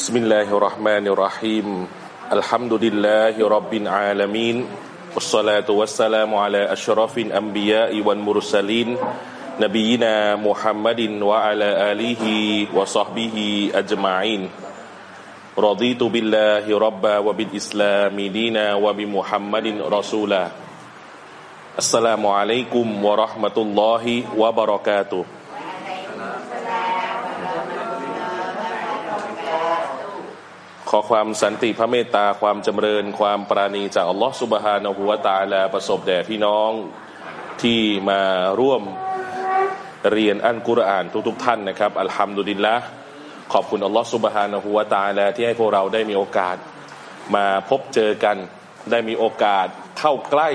بسم الله الرحمن الرحيم الحمد لله رب العالمين والصلاة والسلام على أشرف الأنبياء والمرسلين نبينا محمد وعلى آله وصحبه أجمعين رضيت بالله ربا وبالإسلام دينا وبمحمد رسولا السلام عليكم ورحمة الله وبركاته ขอความสันติพระเมตตาความจำเริญความปราณีจากอัลลอฮฺสุบฮานะฮูวตาแลาประสบแด่พี่น้องที่มาร่วมเรียนอันกุรอานทุก ๆทท่านนะครับอัลฮัมดุลิลละขอบคุณอัลลอฮฺสุบฮานะฮูวตาแลาที่ให้พวกเราได้มีโอกาสมาพบเจอกันได้มีโอกาสเข้าใกล้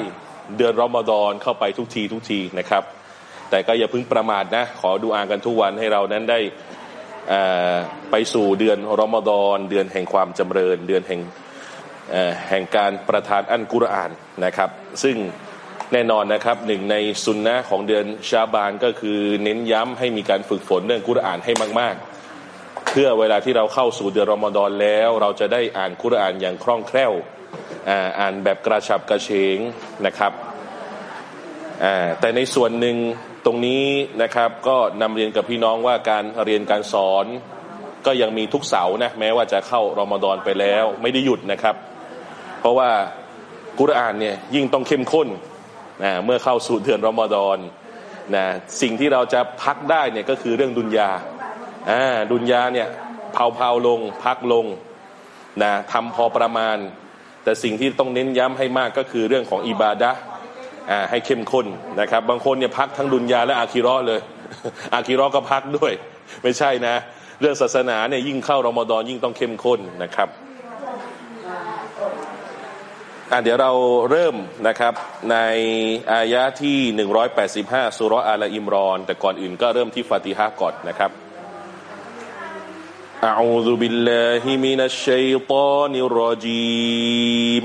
เดือนรอมฎอนเข้าไปทุกทีทุกทีนะครับ แต่ก็อย่าเพิ่งประมาทนะ ขอดูอ่านกันทุกวันให้เรานั้นได้ ไปสู่เดือนรอมฎอนเดือนแห่งความจำเริญ เดือนแห่งแห่งการประทานอันกุรอานนะครับ ซึ่งแน่นอนนะครับหนึ่งในสุนนะของเดือนชาบานก็คือเน้นย้ำให้มีการฝึกฝนเรื่องกุรอานให้มาก ๆ เพื่อเวลาที่เราเข้าสู่เดือนรอมฎอนแล้ว เราจะได้อ่านกุรอานอย่างคล่องแคล่วอ่านแบบกระชับกระเฉงนะครับแต่ในส่วนหนึ่ง ตรงนี้นะครับก็นำเรียนกับพี่น้องว่าการเรียนการสอนก็ยังมีทุกเสาร์นะแม้ว่าจะเข้ารอมฎอนไปแล้ว ไม่ได้หยุดนะครับ เพราะว่ากุรอานเนี่ยยิ่งต้องเข้มข้นนะเมื่อเข้าสู่เดือนรอมฎอนนะสิ่งที่เราจะพักได้เนี่ยก็คือเรื่องดุนยาอ่าดุนยาเนี่ยเผาเผาลงพักลงนะทำพอประมาณ แต่สิ่งที่ต้องเน้นย้ำให้มากก็คือเรื่องของอิบาดะ ให้เข้มข้นนะครับ บางคนเนี่ยพักทั้งดุนยาและอาคิรอเลย อาคิรอก็พักด้วย ไม่ใช่นะ เรื่องศาสนาเนี่ยยิ่งเข้ารอมฎอนยิ่งต้องเข้มข้นนะครับอ่ะเดี๋ยวเราเริ่มนะครับในอายะที่ 185สุรอาลอิมรอน แต่ก่อนอื่นก็เริ่มที่ฟาติฮะก่อนนะครับ أعوذ بالله من الشيطان الرجيم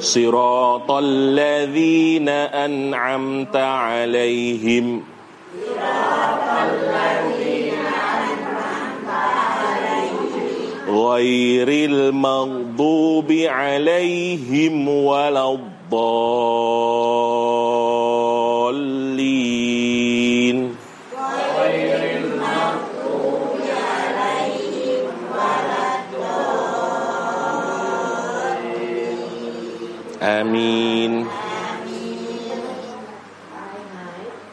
المستقيم صراط الذين أنعمت عليهم. غير المغضوب عليهم ولا الضالين. آمين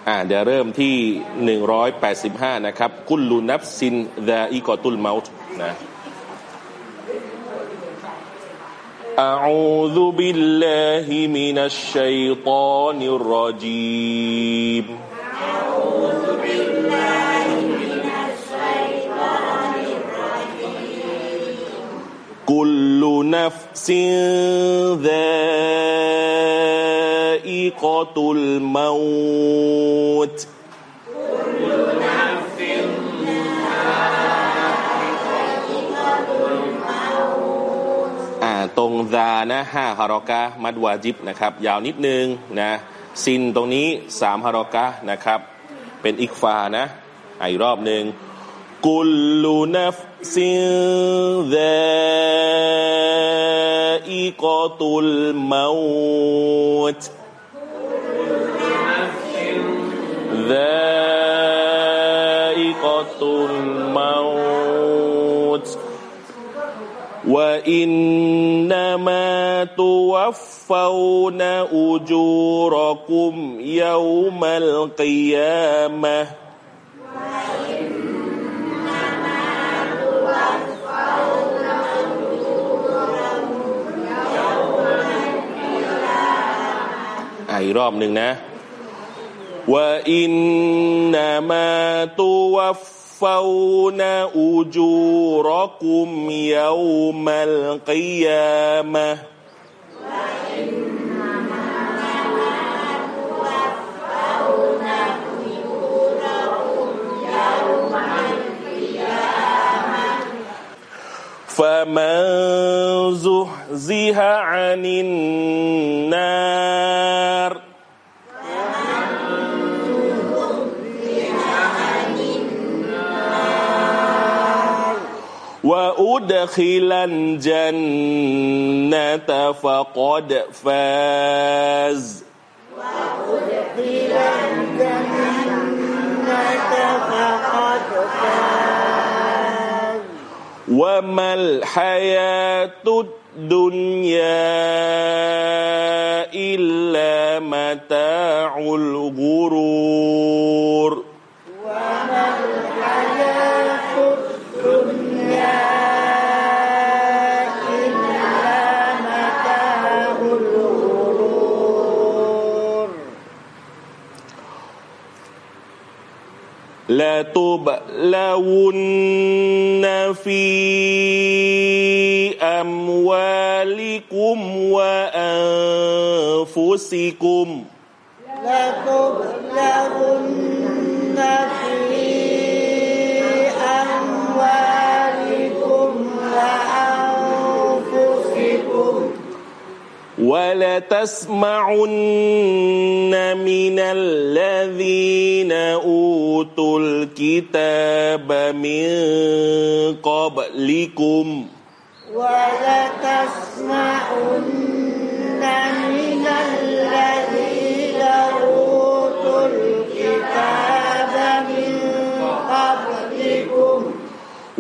อ่าเดี๋ยวเริ่มที่ 185 นะครับ กุลลูนับซินดาอิกอตุลเมาต์นะ أعوذ بالله من الشيطان الرجيم أعوذ بالله من الشيطان الرجيم كل نفس ذائقة الموت كل نفسอ่าตรงซานะห้าฮารอกะมัดวาจิบนะครับ ยาวนิดนึงนะซินตรงนี้สามฮารอกะนะครับ เป็นอิกฟานะอีกรอบหนึ่งกุลลูนัฟซินซา ذائقة الموت ذائقة الموت وإنما توفون أجوركم يوم القيامة อีกรอบหนึ่งนะว่าอินนามาตัวฟาวนาอูจูรกุมยามัลกิยามะฟะมันซุฮซิฮะอานินนา ร وأدخل الجنة فقد فاز وأدخل الجنة فقد فاز. وما الحياة الدنيا إلا متاع الغرور. لتبلون في أموالكم وأنفسكم لتبلغن في ولتسمعن من الذين أوتوا الكتاب من قبلكم. ولتسمعن من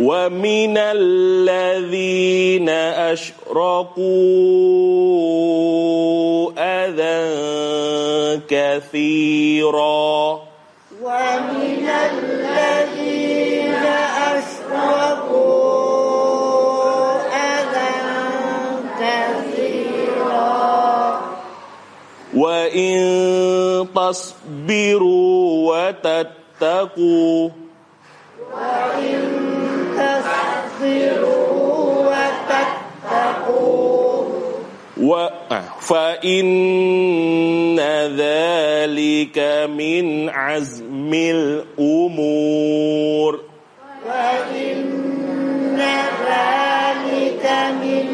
ومن الذين أشركوا أذى كثيرا. ومن الذين أشركوا أذى كثيرا. وإن تصبروا وتتقوا. وإن فإن ذلك من عزم الأمور وإن ذلك من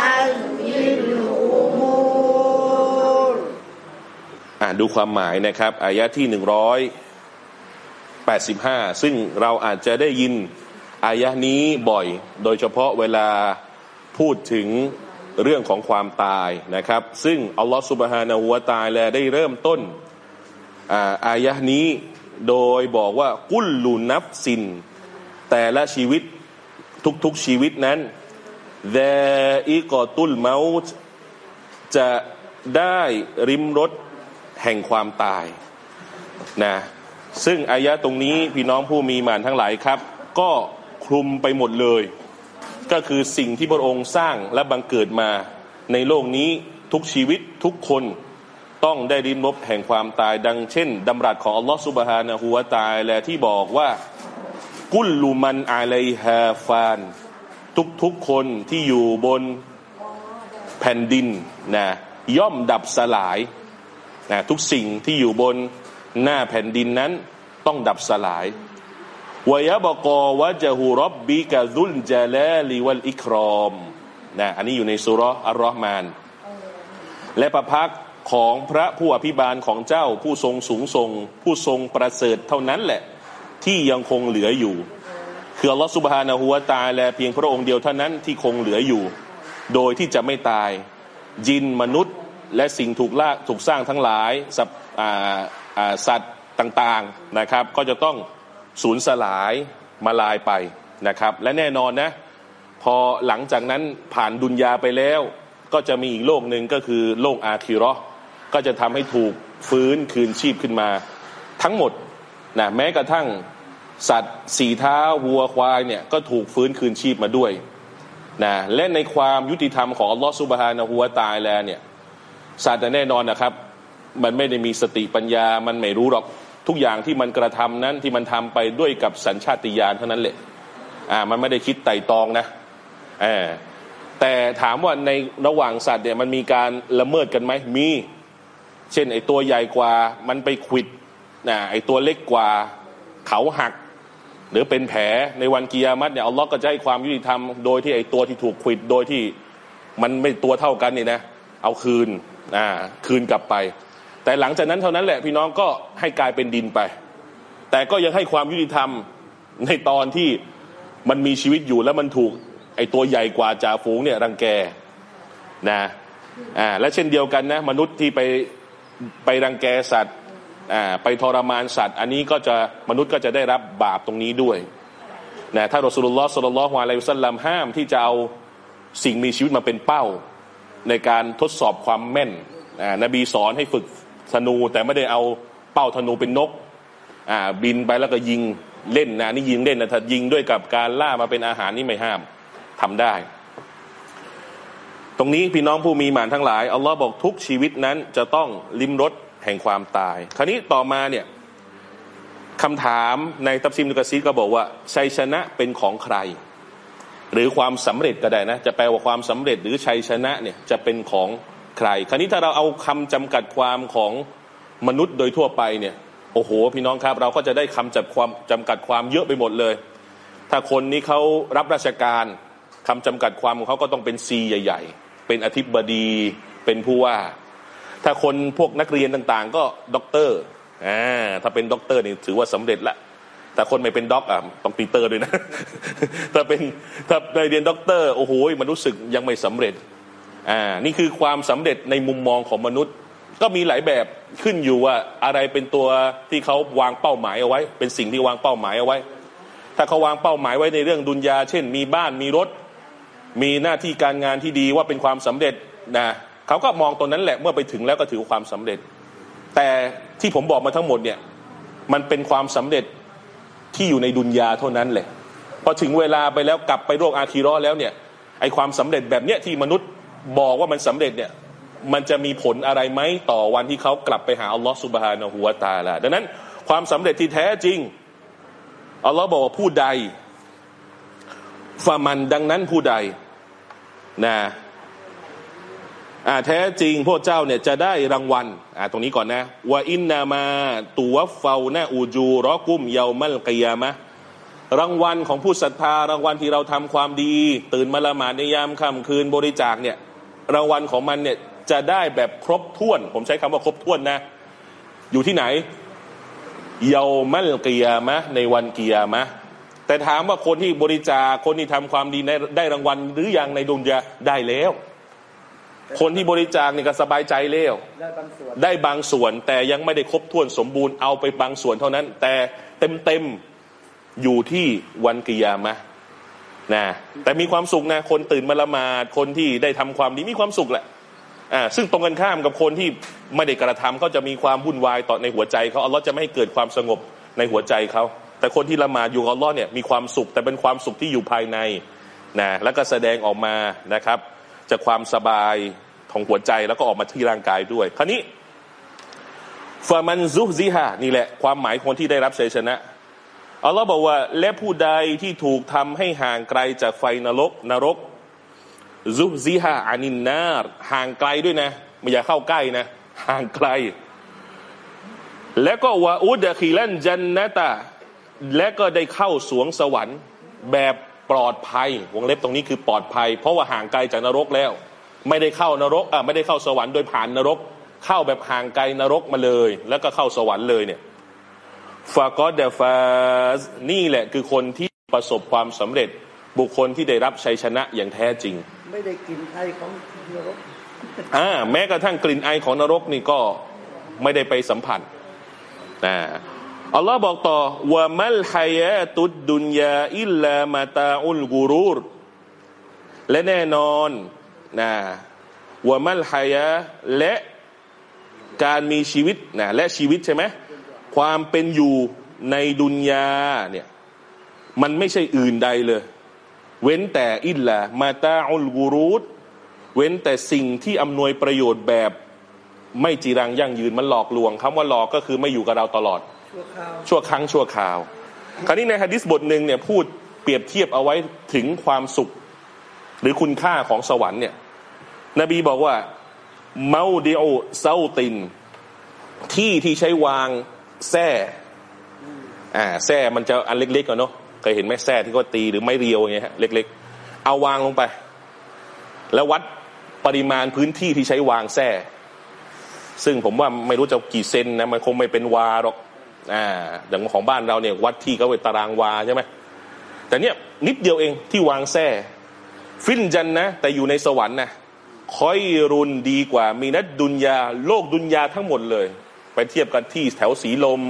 عزم الأمور อ่าดูความหมายนะครับ อายะที่หนึ่งร้อยแปดสิบห้าซึ่งเราอาจจะได้ยิน อายะนี้บ่อย โดยเฉพาะเวลาพูดถึงเรื่องของความตายนะครับ ซึ่งอัลลอฮฺสุบฮานาหัวตายแลได้เริ่มต้นอายะนี้โดยบอกว่ากุลลูนับสิน แต่ละชีวิตทุกๆชีวิตนั้นแดอิกอตุลเมาจะได้ริมรถแห่งความตายนะซึ่งอายะตรงนี้พี่น้องผู้มีมานทั้งหลายครับ ก็ คลุมไปหมดเลย ก็คือสิ่งที่พระองค์สร้างและบังเกิดมา ในโลกนี้ทุกชีวิตทุกคนต้องได้ริมรถแห่งความตายดังเช่นดำรัสของอัลลอฮฺสุบฮานะฮูวะตายและที่บอกว่ากุลลุมันอาลัยฮาฟาน ทุกๆคนที่อยู่บนแผ่นดินนะย่อมดับสลายนะทุกสิ่งที่อยู่บนหน้าแผ่นดินนั้นต้องดับสลาย วยบกอวะจะฮูรับบิกะซุลจาลาลิวัลอิครอมนะอันนี้อยู่ในสุราะอัลรอฮ์มาน และประพักของพระผู้อภิบาลของเจ้าผู้ทรงสูงทรง ผู้ทรงประเสริฐเท่านั้นแหละ ที่ยังคงเหลืออยู่ คืออัลลอฮฺสุบฮานะฮูวตาแลเพียงพระองค์เดียวเท่านั้นที่คงเหลืออยู่ โดยที่จะไม่ตายจินมนุษย์และสิ่งถูกลากถูกสร้างทั้งหลายสัตว์ต่างๆนะครับ ก็จะต้อง สูญสลายมาลายไปนะครับ และแน่นอนนะ พอหลังจากนั้นผ่านดุนยาไปแล้ว ก็จะมีอีกโลกหนึ่งก็คือโลกอาคิรอก็จะทำให้ถูกฟื้นคืนชีพขึ้นมา ทั้งหมดนะแม้กระทั่งสัตว์สีเท้าวัวควายเนี่ยก็ถูกฟื้นคืนชีพมาด้วยนะและในความยุติธรรมของอัลลอฮฺสุบฮานะฮูวาตายแล้วเนี่ยสัตว์แน่นอนนะครับ มันไม่ได้มีสติปัญญามันไม่รู้หรอก ทุกอย่างที่มันกระทำนั้นที่มันทำไปด้วยกับสัญชาติญาณเท่านั้นแหละอ่ามันไม่ได้คิดไต่ตองนะอแต่ถามว่าในระหว่างสัตว์เนี่ยมันมีการละเมิดกันไหมมี เช่นไอตัวใหญ่กว่ามันไปขิดนะไอตัวเล็กกว่าเขาหัก หรือเป็นแผลในวันกิยามัตเนี่ยอัลลอฮ์ก็จะให้ความยุติธรรมโดยที่ไอตัวที่ถูกขิดโดยที่มันไม่ตัวเท่ากันนี่นะเอาคืนอ่าคืนกลับไป แต่หลังจากนั้นเท่านั้นแหละพี่น้องก็ให้กลายเป็นดินไป แต่ก็ยังให้ความยุติธรรมในตอนที่มันมีชีวิตอยู่แล้วมันถูกไอตัวใหญ่กว่าจ่าฝูงเนี่ยรังแกนะอ่าและเช่นเดียวกันนะมนุษย์ที่ไปไปรังแกสัตว์อ่าไปทรมานสัตว์ อันนี้ก็จะมนุษย์ก็จะได้รับบาปตรงนี้ด้วยนะถ้ารอสุลลอฮ์สุลลัลฮวาลัยสัลลัมห้ามที่จะเอาสิ่งมีชีวิตมาเป็นเป้า ในการทดสอบความแม่นอ่านบีสอนให้ฝึก ธนูแต่ไม่ได้เอาเป้าธนูเป็นนกอ่าบินไปแล้วก็ยิงเล่นนะนี่ยิงเล่นนะถ้ายิงด้วยกับการล่ามาเป็นอาหารนี่ไม่ห้ามทำได้ ตรงนี้พี่น้องผู้มีหมานทั้งหลายอัลลอฮ์บอกทุกชีวิตนั้นจะต้องลิมรสแห่งความตาย คราวนี้ต่อมาเนี่ยคำถามในตับซิมนุกซีก็บอกว่าชัยชนะเป็นของใคร หรือความสำเร็จก็ได้นะ จะแปลว่าความสำเร็จหรือชัยชนะเนี่ยจะเป็นของ ใคร คราวนี้ถ้าเราเอาคำจำกัดความของมนุษย์โดยทั่วไปเนี่ยโอ้โห พี่น้องครับ เราก็จะได้คำจัดความจำกัดความเยอะไปหมดเลย ถ้าคนนี้เขารับราชการคำจำกัดความของเขาก็ต้องเป็นซีใหญ่ ๆ เป็นอธิบดีเป็นผู้ว่า ถ้าคนพวกนักเรียนต่างๆ ก็ด็อกเตอร์อ่าถ้าเป็นด็อกเตอร์นี่ถือว่าสำเร็จละแต่คนไม่เป็นด็อกอะต้องตีเตอร์ด้วยนะ ถ้าเป็นถ้าในเรียนด็อกเตอร์โอ้โหมันรู้สึกยังไม่สำเร็จ อ่านี่คือความสำเร็จในมุมมองของมนุษย์ ก็มีหลายแบบขึ้นอยู่ว่าอะไรเป็นตัวที่เขาวางเป้าหมายเอาไว้ เป็นสิ่งที่วางเป้าหมายเอาไว้ ถ้าเขาวางเป้าหมายไว้ในเรื่องดุนยา เช่น มีบ้านมีรถ มีหน้าที่การงานที่ดีว่าเป็นความสำเร็จนะเขาก็มองตรงนั้นแหละเมื่อไปถึงแล้วก็ถือความสำเร็จ แต่ที่ผมบอกมาทั้งหมดเนี่ยมันเป็นความสำเร็จที่อยู่ในดุนยาเท่านั้นแหละพอถึงเวลาไปแล้วกลับไปโลกอาคีรอแล้วเนี่ยไอความสำเร็จแบบเนี้ยที่มนุษย์ บอกว่ามันสำเร็จเนี่ยมันจะมีผลอะไรไหมต่อวันที่เขากลับไปหาอัลลอฮฺสุบฮานะฮูวตาลาดังนั้นความสำเร็จที่แท้จริงอัลลอฮ์บอกว่าผู้ใดฟามันดังนั้นผู้ใดนะอ่าแท้จริงพวกเจ้าเนี่ยจะได้รางวัลอ่าตรงนี้ก่อนนะว่าอินนามาตัวเฟาหนะอูจูรอกุมเยามัลกิยามะรางวัลของผู้ศรัทธารางวัลที่เราทำความดี ตื่นมาละหมาดในยามค่ำคืนบริจาคเนี่ย รางวัลของมันเนี่ยจะได้แบบครบถ้วน ผมใช้คำว่าครบถ้วนนะ อยู่ที่ไหนเยามัลกิยามะในวันกิยามะแต่ถามว่าคนที่บริจาคคนที่ทำความดีได้รางวัลหรือยังในดุนยาได้แล้ว คนที่บริจาคเนี่ยก็สบายใจแล้วได้บางส่วน แต่ยังไม่ได้ครบถ้วนสมบูรณ์เอาไปบางส่วนเท่านั้น แต่เต็มเต็มอยู่ที่วันกิยามะ นะแต่มีความสุขนะคนตื่นมาละหมาดคนที่ได้ทำความดีมีความสุขแหละอ่าซึ่งตรงกันข้ามกับคนที่ไม่ได้กระทำเขาจะมีความวุ่นวายต่อในหัวใจเขาอัลลอฮ์จะไม่ให้เกิดความสงบในหัวใจเขาแต่คนที่ละหมาดอยู่อัลลอฮ์เนี่ยมีความสุขแต่เป็นความสุขที่อยู่ภายในนะแล้วก็แสดงออกมานะครับ จากความสบายของหัวใจแล้วก็ออกมาที่ร่างกายด้วย คราวนี้ฟามันซุซิฮานี่แหละความหมายคนที่ได้รับชัยชนะ อัลลอฮ์บอกว่า และผู้ใดที่ถูกทำให้ห่างไกลจากไฟนรกนรกซุซิฮาอานินนาร์ห่างไกลด้วยนะ ไม่อย่าเข้าใกล้นะ ห่างไกล แล้วก็วาอุดคีลันจันนตาและก็ได้เข้าสวงสวรรค์แบบปลอดภัย วงเล็บตรงนี้คือปลอดภัย เพราะว่าห่างไกลจากนรกแล้ว ไม่ได้เข้านรกอะไม่ได้เข้าสวรรค์โดยผ่านนรก เข้าแบบห่างไกลนรกมาเลย แล้วก็เข้าสวรรค์เลยเนี่ย ฟากอดเดฟาสนี่แหละคือคนที่ประสบความสำเร็จบุคคลที่ได้รับชัยชนะอย่างแท้จริง ไม่ได้กินไอของนรกอ่าแม้กระทั่งกลิ่นไอของนรกนี่ก็ไม่ได้ไปสัมผัสนะอัลลอฮ์บอกต่อว่ามัลฮายะตุดดุนยาอิลลามาตาอุลกูรูรและแน่นอนนะวะมัลฮายะและการมีชีวิตนะและชีวิตใช่ไหม ความเป็นอยู่ในดุนยาเนี่ยมันไม่ใช่อื่นใดเลย เว้นแต่อิลละมาตาอุลกูรูดเว้นแต่สิ่งที่อำนวยประโยชน์แบบไม่จีรังยั่งยืนมันหลอกลวงคำว่าหลอกก็คือไม่อยู่กับเราตลอด ชั่วคราวชั่วครั้งชั่วคราว คราวนี้ในฮะดิษบทหนึ่งเนี่ยพูดเปรียบเทียบเอาไว้ถึงความสุข หรือคุณค่าของสวรรค์เนี่ยนบีบอกว่าเมาเดโอเซาติน ที่ที่ใช้วาง แส้อ่าแส้มันจะอันเล็กๆก่อนเนาะเคยเห็นไหมแส้ที่เขาตีหรือไม้เรียวอย่างเงี้ยฮะเล็ก ๆ เอาวางลงไป แล้ววัดปริมาณพื้นที่ที่ใช้วางแส้ซึ่งผมว่าไม่รู้จะกี่เซนนะมันคงไม่เป็นวาหรอกอ่าอย่างของบ้านเราเนี่ยวัดที่เขาเป็นตารางวาใช่ไหมแต่เนี่ยนิดเดียวเองที่วางแส้ฟินจันนะ แต่อยู่ในสวรรค์นะคอยรุนดีกว่ามีนัดดุนยาโลกดุนยาทั้งหมดเลย ไปเทียบกันที่แถวสีลม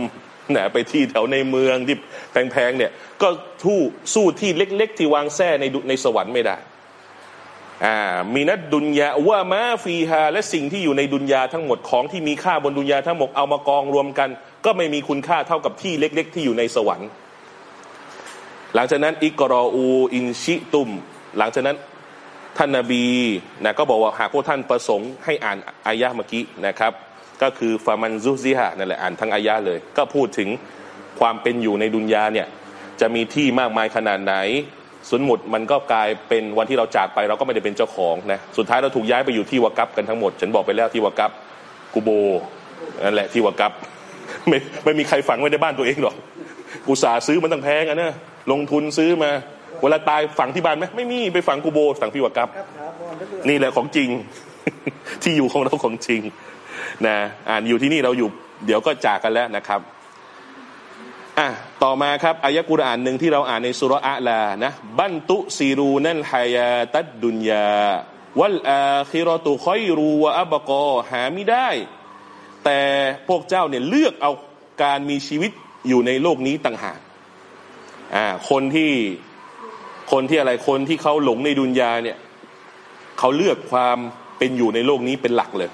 นะไปที่แถวในเมืองที่แพงๆเนี่ย ก็ทู่สู้ที่เล็ก ๆ ที่วางแส้ในในสวรรค์ไม่ได้อ่ามีนัดดุนยาว่ามาฟีฮาและสิ่งที่อยู่ในดุนยาทั้งหมดของที่มีค่าบนดุนยาทั้งหมดเอามากองรวมกัน ก็ไม่มีคุณค่าเท่ากับที่เล็ก ๆ ที่อยู่ในสวรรค์ หลังจากนั้นอิกรออูอินชิตุม หลังจากนั้นท่านนาบีนะก็บอกว่าหากพวกท่านประสงค์ให้อ่านอายะเมื่อกี้นะครับ ก็คือฟามันซุซิฮะนั่นแหละอ่านทั้งอายะห์เลย ก็พูดถึงความเป็นอยู่ในดุนยาเนี่ยจะมีที่มากมายขนาดไหนสุนหมดมันก็กลายเป็นวันที่เราจากไปเราก็ไม่ได้เป็นเจ้าของนะสุดท้ายเราถูกย้ายไปอยู่ที่วากับกันทั้งหมด ฉันบอกไปแล้วที่วากับกูโบนั่นแหละที่วากับไม่ไม่มีใครฝังไว้ในบ้านตัวเองหรอกอุตส่าห์ซื้อมันตั้งแพงอะนะลงทุนซื้อมา เวลาตายฝังที่บ้านไหมไม่มีไปฝังกูโบฝังที่วากับครับถามก่อนถ้าเกิดนี่แหละของจริง ที่อยู่ของเราของจริง นะอ่านอยู่ที่นี่เราอยู่เดี๋ยวก็จากกันแล้วนะครับอะต่อมาครับอายะกุรอานหนึ่งที่เราอ่านในสุรอะลานะบันตุซีรูนัลฮายาตัดดุนยาวัลอาคิรอตุคอยรูวะอับกอหาไม่ได้ แต่พวกเจ้าเนี่ยเลือกเอาการมีชีวิตอยู่ในโลกนี้ต่างหากอ่าคนที่คนที่อะไรคนที่เขาหลงในดุนยาเนี่ยเขาเลือกความเป็นอยู่ในโลกนี้เป็นหลักเลย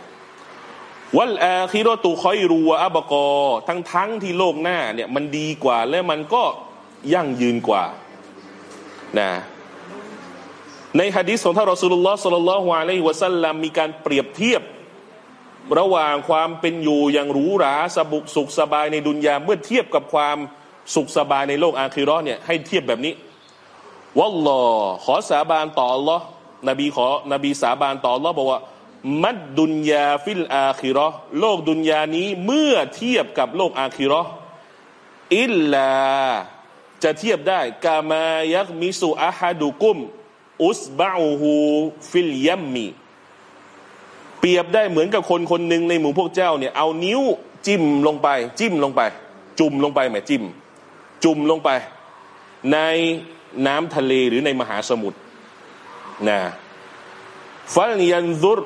วัลอาคิรอตุคอยรูวอับกอ ทั้งทั้งที่โลกหน้าเนี่ยมันดีกว่าและมันก็ยั่งยืนกว่านะในฮะดิษของท่านรอสูลุลลอฮ์صلى الله عليه وسلمมีการเปรียบเทียบ ระหว่างความเป็นอยู่อย่างหรูหราสนุกสุขสบายในดุนยาเมื่อเทียบกับความสุขสบายในโลกอาคิราะห์เนี่ยให้เทียบแบบนี้واللهขอสาบานต่อ อัลลอฮ์ นบีขอนบีสาบานต่อ อัลลอฮ์ บอกว่า ما الدنيا في الآخرةโลกดุนยานี้เมื่อเทียบกับโลกอาคิราะห์อิลลาจะเทียบได้กามายักมิสุอาฮัดุกุม อุสบะอูฮูฟิลยัมมีเปรียบได้เหมือนกับคนคนหนึ่งในหมู่พวกเจ้าเนี่ยเอานิ้วจิ้มลงไป จิ้มลงไป จุ่มลงไปแหมจิ้ม จุ่มลงไป ในน้ำทะเลหรือในมหาสมุทรนะฟัลยันซุร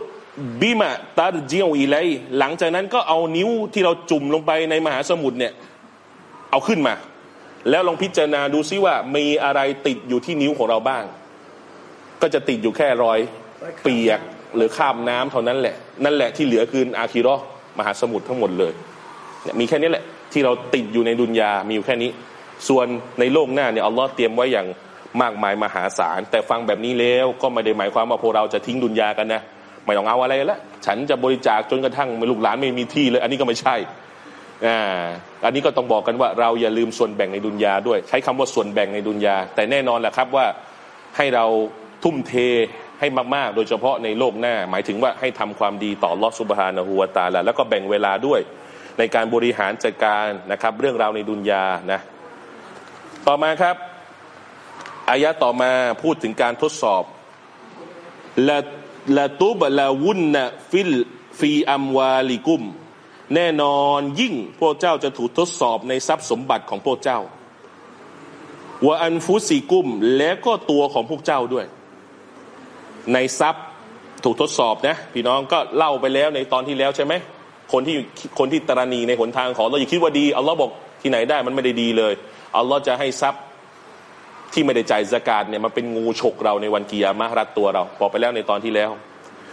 บิมะตารจิวอีไลหลังจากนั้นก็เอานิ้วที่เราจุ่มลงไปในมหาสมุทรเนี่ยเอาขึ้นมา แล้วลองพิจารณาดูซิว่ามีอะไรติดอยู่ที่นิ้วของเราบ้าง ก็จะติดอยู่แค่รอย เปียกหรือข้ามน้ำเท่านั้นแหละ นั่นแหละที่เหลือคืออาคีรอมหาสมุทรทั้งหมดเลยเนี่ยมีแค่นี้แหละ ที่เราติดอยู่ในดุนยา มีอยู่แค่นี้ ส่วนในโลกหน้าเนี่ยอัลลอฮ์เตรียมไว้อย่างมากมายมหาศาลแต่ฟังแบบนี้แล้วก็ไม่ได้หมายความว่าพวกเราจะทิ้งดุนยากันนะ ไม่ต้องเอาอะไรละฉันจะบริจาคจนกระทั่งลูกหลานไม่มีที่เลย อันนี้ก็ไม่ใช่อ่าอันนี้ก็ต้องบอกกันว่าเราอย่าลืมส่วนแบ่งในดุนยาด้วย ใช้คำว่าส่วนแบ่งในดุนยา แต่แน่นอนแหละครับว่าให้เราทุ่มเทให้มาก ๆ โดยเฉพาะในโลกหน้า หมายถึงว่าให้ทำความดีต่อลอสุบฮานะฮูวาตาละแล้วก็แบ่งเวลาด้วย ในการบริหารจัดการนะครับ เรื่องราวในดุนยานะ ต่อมาครับอายะต่อมาพูดถึงการทดสอบละ ละตุบละวุนนะฟิลฟีอัมวาลิกุม แน่นอนยิ่งพวกเจ้าจะถูกทดสอบในทรัพย์สมบัติของพวกเจ้าวะอันฟุสีกุมและก็ตัวของพวกเจ้าด้วย ในทรัพย์ถูกทดสอบนะพี่น้องก็เล่าไปแล้วในตอนที่แล้วใช่ไหมคนที่คนที่ตรณีในหนทางของเราอย่าคิดว่าดีอัลลอฮ์บอกที่ไหนได้มันไม่ได้ดีเลยอัลลอฮ์จะให้ทรัพย์ ที่ไม่ได้จ่ายสกาดเนี่ยมันเป็นงูฉกเราในวันกิยามะรัดตัวเราบอกไปแล้วในตอนที่แล้ว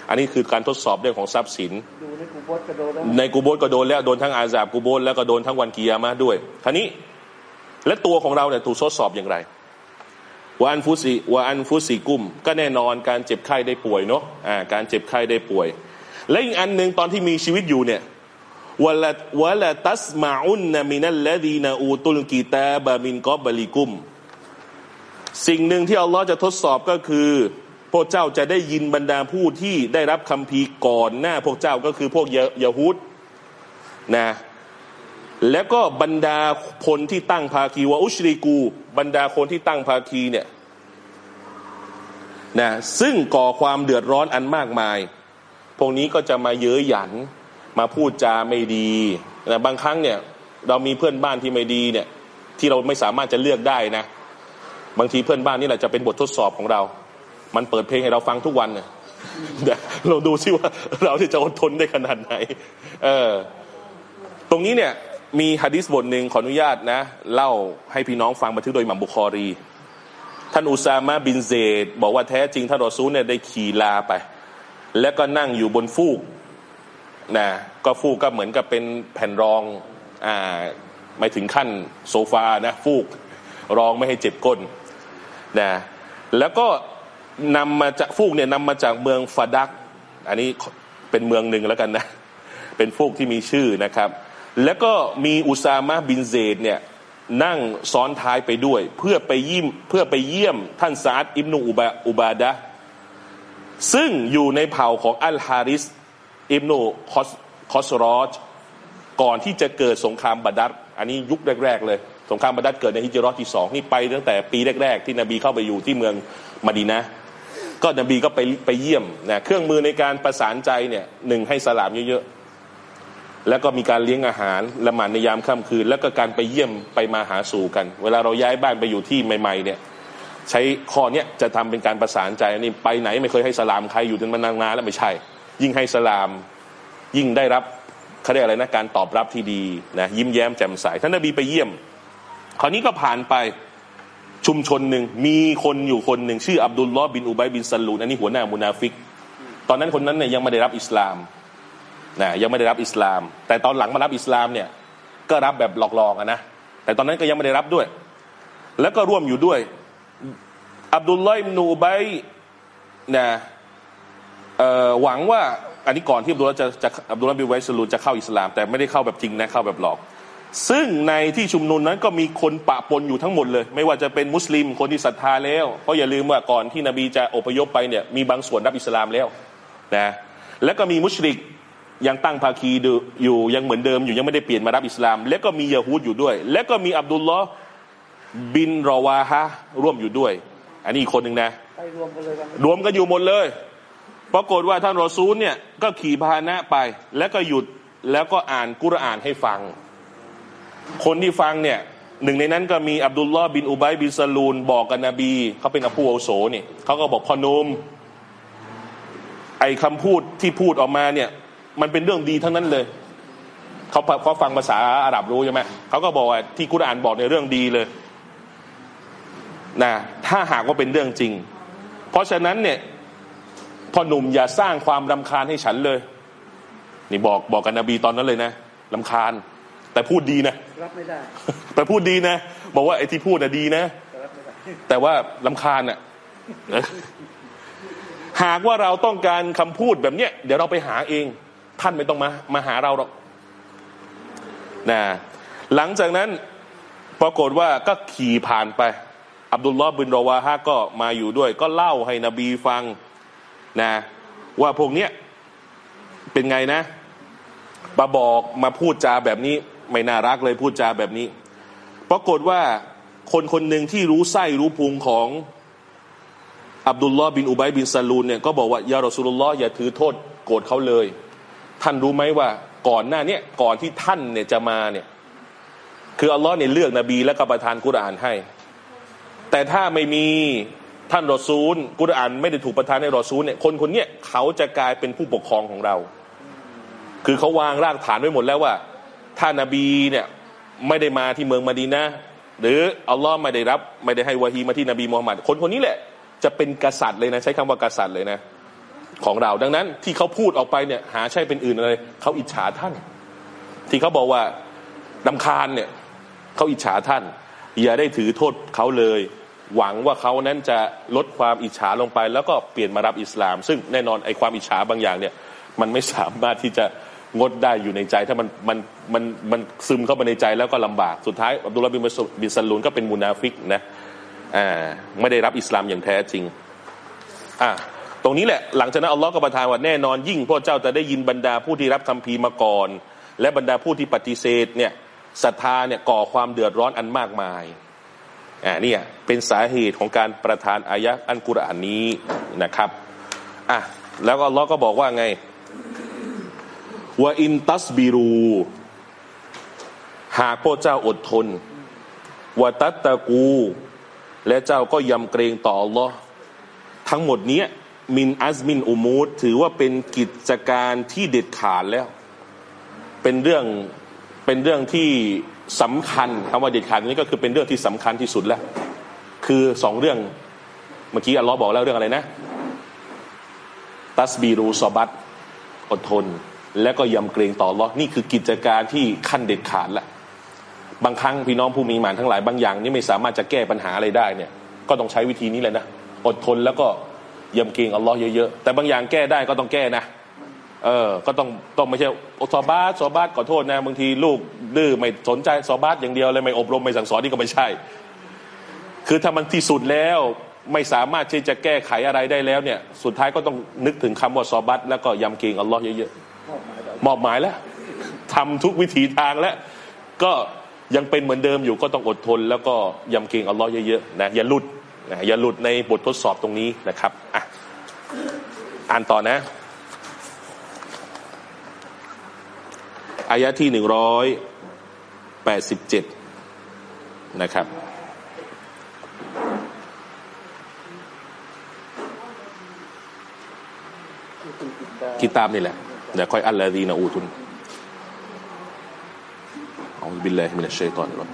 อันนี้คือการทดสอบเรื่องของทรัพย์สินดูในกูโบสกระโดดแล้วในกูโบสก็โดนแล้วโดนทั้งอาซาบกูโบสแล้วก็โดนทั้งวันกิยามะด้วยท่านี้และตัวของเราเนี่ยถูกทดสอบอย่างไรวาอันฟุสิวาอันฟุสิกุม ก็แน่นอนการเจ็บไข้ได้ป่วยเนาะอ่าการเจ็บไข้ได้ป่วย และอีกอันหนึ่งตอนที่มีชีวิตอยู่เนี่ยวะละวะละตัสมาอุนนะมินัลลดีนาอูตุลกีตาบะมินกอบลิกุม สิ่งหนึ่งที่อัลลอฮ์จะทดสอบก็คือพวกเจ้าจะได้ยินบรรดาผู้ที่ได้รับคำพีก่อนหน้าพวกเจ้าก็คือพวกยะยฮูดนะแล้วก็บรรดาคนที่ตั้งภาคีวาอุชริกู บรรดาคนที่ตั้งภาคีเนี่ยนะซึ่งก่อความเดือดร้อนอันมากมาย พวกนี้ก็จะมาเย้ยหยันมาพูดจาไม่ดีนะบางครั้งเนี่ยเรามีเพื่อนบ้านที่ไม่ดีเนี่ยที่เราไม่สามารถจะเลือกได้นะ บางทีเพื่อนบ้านนี่แหละจะเป็นบททดสอบของเรา มันเปิดเพลงให้เราฟังทุกวันเนี่ยเราดูซิว่าเราจะอดทนได้ขนาดไหน เออ ตรงนี้เนี่ย มีฮะดิษบทหนึ่งขออนุญาตนะ เล่าให้พี่น้องฟังบันทึกโดยหมัมบุคอรี ท่านอุซามะบินเซดบอกว่าแท้จริงท่านรอซูลเนี่ยได้ขี่ลาไป แล้วก็นั่งอยู่บนฟูกนะก็ฟูกก็เหมือนกับเป็นแผ่นรองอ่าไม่ถึงขั้นโซฟานะ ฟูกรองไม่ให้เจ็บก้น นะแล้วก็นำมาจากฟูกเนี่ยนำมาจากเมืองฟาดัก อันนี้เป็นเมืองหนึ่งแล้วกันนะ เป็นฟูกที่มีชื่อนะครับ แล้วก็มีอุซามะบินเซดเนี่ยนั่งซ้อนท้ายไปด้วย เพื่อไปยิ้มเพื่อไปเยี่ยมท่านซะอัดอิบนุอุบาอุบาดะฮ์ซึ่งอยู่ในเผ่าของอัลฮาริสอิบนุคอซคอซรอจก่อนที่จะเกิดสงครามบะดัรอันนี้ยุคแรก ๆ เลย สงครามบะดัรเกิดในฮิจเราะฮ์ที่สองนี่ไปตั้งแต่ปีแรก ๆ ที่นบีเข้าไปอยู่ที่เมืองมดีนะก็นบีก็ไปไปเยี่ยมนะเครื่องมือในการประสานใจเนี่ยหนึ่งให้สลามเยอะๆ แล้วก็มีการเลี้ยงอาหารละหมาดในยามค่ำคืน แล้วก็การไปเยี่ยมไปมาหาสู่กัน เวลาเราย้ายบ้านไปอยู่ที่ใหม่ ๆ เนี่ย ใช้ข้อเนี้ยจะทำเป็นการประสานใจนี่ไปไหนไม่เคยให้สลามใครอยู่จนมานานๆแล้วไม่ใช่ ยิ่งให้สลาม ยิ่งได้รับเขาเรียกอะไรนะการตอบรับที่ดีนะยิ้มแย้มแจ่มใสท่านนบีไปเยี่ยม คราวนี้ก็ผ่านไปชุมชนหนึ่งมีคนอยู่คนหนึ่งชื่ออับดุลลอฮ์บินอุบัยบินซัลลูนอันนี้หัวหน้ามุนาฟิก ตอนนั้นคนนั้นเนี่ยยังไม่ได้รับอิสลามนะยังไม่ได้รับอิสลาม แต่ตอนหลังมารับอิสลามเนี่ยก็รับแบบหลอกๆอะนะแต่ตอนนั้นก็ยังไม่ได้รับด้วย แล้วก็ร่วมอยู่ด้วยอับดุลลอฮ์อิบนูอุบัยนะหวังว่าอันนี้ก่อนที่อับดุลลอฮ์จะจะอับดุลลอฮ์บินอุบัยสลูนจะเข้าอิสลาม แต่ไม่ได้เข้าแบบจริงนะเข้าแบบหลอก ซึ่งในที่ชุมนุมนั้นก็มีคนปะปนอยู่ทั้งหมดเลย ไม่ว่าจะเป็นมุสลิมคนที่ศรัทธาแล้วเพราะอย่าลืมว่าก่อนที่นบีจะอพยพไปเนี่ยมีบางส่วนรับอิสลามแล้วนะแล้วก็มีมุชริกยังตั้งภาคีอยู่ยังเหมือนเดิมอยู่ยังไม่ได้เปลี่ยนมารับอิสลาม แล้วก็มียะฮูดอยู่ด้วย แล้วก็มีอับดุลลอฮ์บินรอวาฮะร่วมอยู่ด้วย อันนี้อีกคนหนึ่งนะไปรวมกันเลยรวมกันอยู่หมดเลยปรากฏว่าท่านรอซูลเนี่ยก็ขี่พาหนะไป แล้วก็หยุดแล้วก็อ่านกุรอานให้ฟัง คนที่ฟังเนี่ยหนึ่งในนั้นก็มีอับดุลลอฮ์บินอุบัยบินซาลูนบอกกับนบีเขาเป็นอผู้อาโสนี่เขาก็บอกพอนุมไอ้คำพูดที่พูดออกมาเนี่ย มันเป็นเรื่องดีทั้งนั้นเลยเขาเขาฟังภาษาอาหรับรู้ใช่ไหมเขาก็บอกว่าที่กุรอานบอกในเรื่องดีเลยนะถ้าหากว่าเป็นเรื่องจริง เพราะฉะนั้นเนี่ยพอหนุ่มอย่าสร้างความรำคาญให้ฉันเลย นี่บอกบอกกับนบีตอนนั้นเลยนะลำคาญ แต่พูดดีนะ รับไม่ได้ แต่พูดดีนะ บอกว่าไอ้ที่พูดน่ะดีนะ แต่รับไม่ได้แต่ว่าลำคาญน่ะหากว่าเราต้องการคำพูดแบบเนี้ยเดี๋ยวเราไปหาเอง ท่านไม่ต้องมามาหาเราหรอกนะหลังจากนั้นปรากฏว่าก็ขี่ผ่านไป อับดุลลอฮ์บินรอวาฮะก็มาอยู่ด้วย ก็เล่าให้นบีฟังนะว่าพวกเนี้ยเป็นไงนะมาบอกมาพูดจาแบบนี้ ไม่น่ารักเลยพูดจาแบบนี้ ปรากฏว่าคนคนหนึ่งที่รู้ไส้รู้พุงของอับดุลลอฮ์บินอุบัยบินซาลูนเนี่ยก็บอกว่ายารอสุลลอฮ์อย่าถือโทษโกรธเขาเลย ท่านรู้ไหมว่าก่อนหน้าเนี้ยก่อนที่ท่านเนี่ยจะมาเนี่ยคืออัลลอฮ์เนี่ยเลือกนบีและก็ประทานกุรอานให้ แต่ถ้าไม่มีท่านรอซูล กุรอานไม่ได้ถูกประทานให้รอซูลเนี่ยคนคนเนี้ยเขาจะกลายเป็นผู้ปกครองของเรา คือเขาวางรากฐานไว้หมดแล้วว่า ถ้านาบีเนี่ยไม่ได้มาที่เมืองมาดีนะหรืออัลลอฮ์ไม่ได้รับไม่ได้ให้วะฮีมาที่นบีมูฮัมมัดคนคนนี้แหละ จะเป็นกษัตริย์เลยนะใช้คำว่ากษัตริย์เลยนะของเราดังนั้นที่เขาพูดออกไปเนี่ยหาใช่เป็นอื่นอะไรเขาอิจฉาท่าน ที่เขาบอกว่าดำคาญเนี่ยเขาอิจฉาท่าน อย่าได้ถือโทษเขาเลย หวังว่าเขานั้นจะลดความอิจฉาลงไป แล้วก็เปลี่ยนมารับอิสลาม ซึ่งแน่นอนไอ้ความอิจฉาบางอย่างเนี่ย มันไม่สามารถที่จะ งดได้อยู่ในใจ ถ้ามันมันมันมันซึมเข้าไปในใจแล้วก็ลำบากสุดท้ายอับดุลลาบินบินซัลลูนก็เป็นมุนาฟิกนะอ่าไม่ได้รับอิสลามอย่างแท้จริงอ่าตรงนี้แหละหลังจากนั้นอัลลอฮ์ก็ประทานว่าแน่นอนยิ่งพวกเจ้าจะได้ยินบรรดาผู้ที่รับคำพีมาก่อน และบรรดาผู้ที่ปฏิเสธเนี่ยศรัทธาเนี่ยก่อความเดือดร้อนอันมากมายอ่าเนี่ยเป็นสาเหตุของการประทานอายะอันกุรอานนี้นะครับอะแล้วก็อัลลอฮ์ก็บอกว่าไง ว่าอินตัสบิรู หากพวกเจ้าอดทนวาตัตตะกู และเจ้าก็ยำเกรงต่ออัลลอฮ์ทั้งหมดนี้มินอัซมินอุมูดถือว่าเป็นกิจการที่เด็ดขาดแล้ว เป็นเรื่องเป็นเรื่องที่สำคัญคำว่าเด็ดขาดนี้ก็คือเป็นเรื่องที่สำคัญที่สุดแล้ว คือสองเรื่องเมื่อกี้อัลลอฮ์บอกแล้วเรื่องอะไรนะ ตัสบีรูซอบัตอดทน และก็ยำเกรงต่อลอนี่คือกิจการที่ขั้นเด็ดขาดละบางครั้งพี่น้องผู้มีหมานทั้งหลายบางอย่างนี่ไม่สามารถจะแก้ปัญหาอะไรได้เนี่ยก็ต้องใช้วิธีนี้เลยนะอดทนแล้วก็ยำเกรงอัลลอฮ์เยอะๆแต่บางอย่างแก้ได้ก็ต้องแก้นะเออก็ต้องต้องไม่ใช่ซอบาสอบาสขอโทษนะบางทีลูกดื้อไม่สนใจซอบาสอย่างเดียวเลยไม่อบรมไม่สั่งสอนนี่ก็ไม่ใช่ คือถ้ามันที่สุดแล้วไม่สามารถที่จะแก้ไขอะไรได้แล้วเนี่ย สุดท้ายก็ต้องนึกถึงคำว่าซอบัตแล้วก็ยำเกรงอัลลอฮ์เยอะๆ มอบหมายแล้วทำทุกวิถีทางแล้วก็ยังเป็นเหมือนเดิมอยู่ก็ต้องอดทน แล้วก็ยำเกรงอัลลอฮ์เยอะๆนะอย่าหลุดนะอย่าหลุดในบททดสอบตรงนี้นะครับอะอ่านต่อนะอายะที่หนึ่งร้อยแปดสิบเจ็ดนะครับ กิตาบนี่แหละเดี๋ยวค่อยอัลลอฮีนะอูตุนอัลบิลลาฮิมินัชชัยฏอนรจีม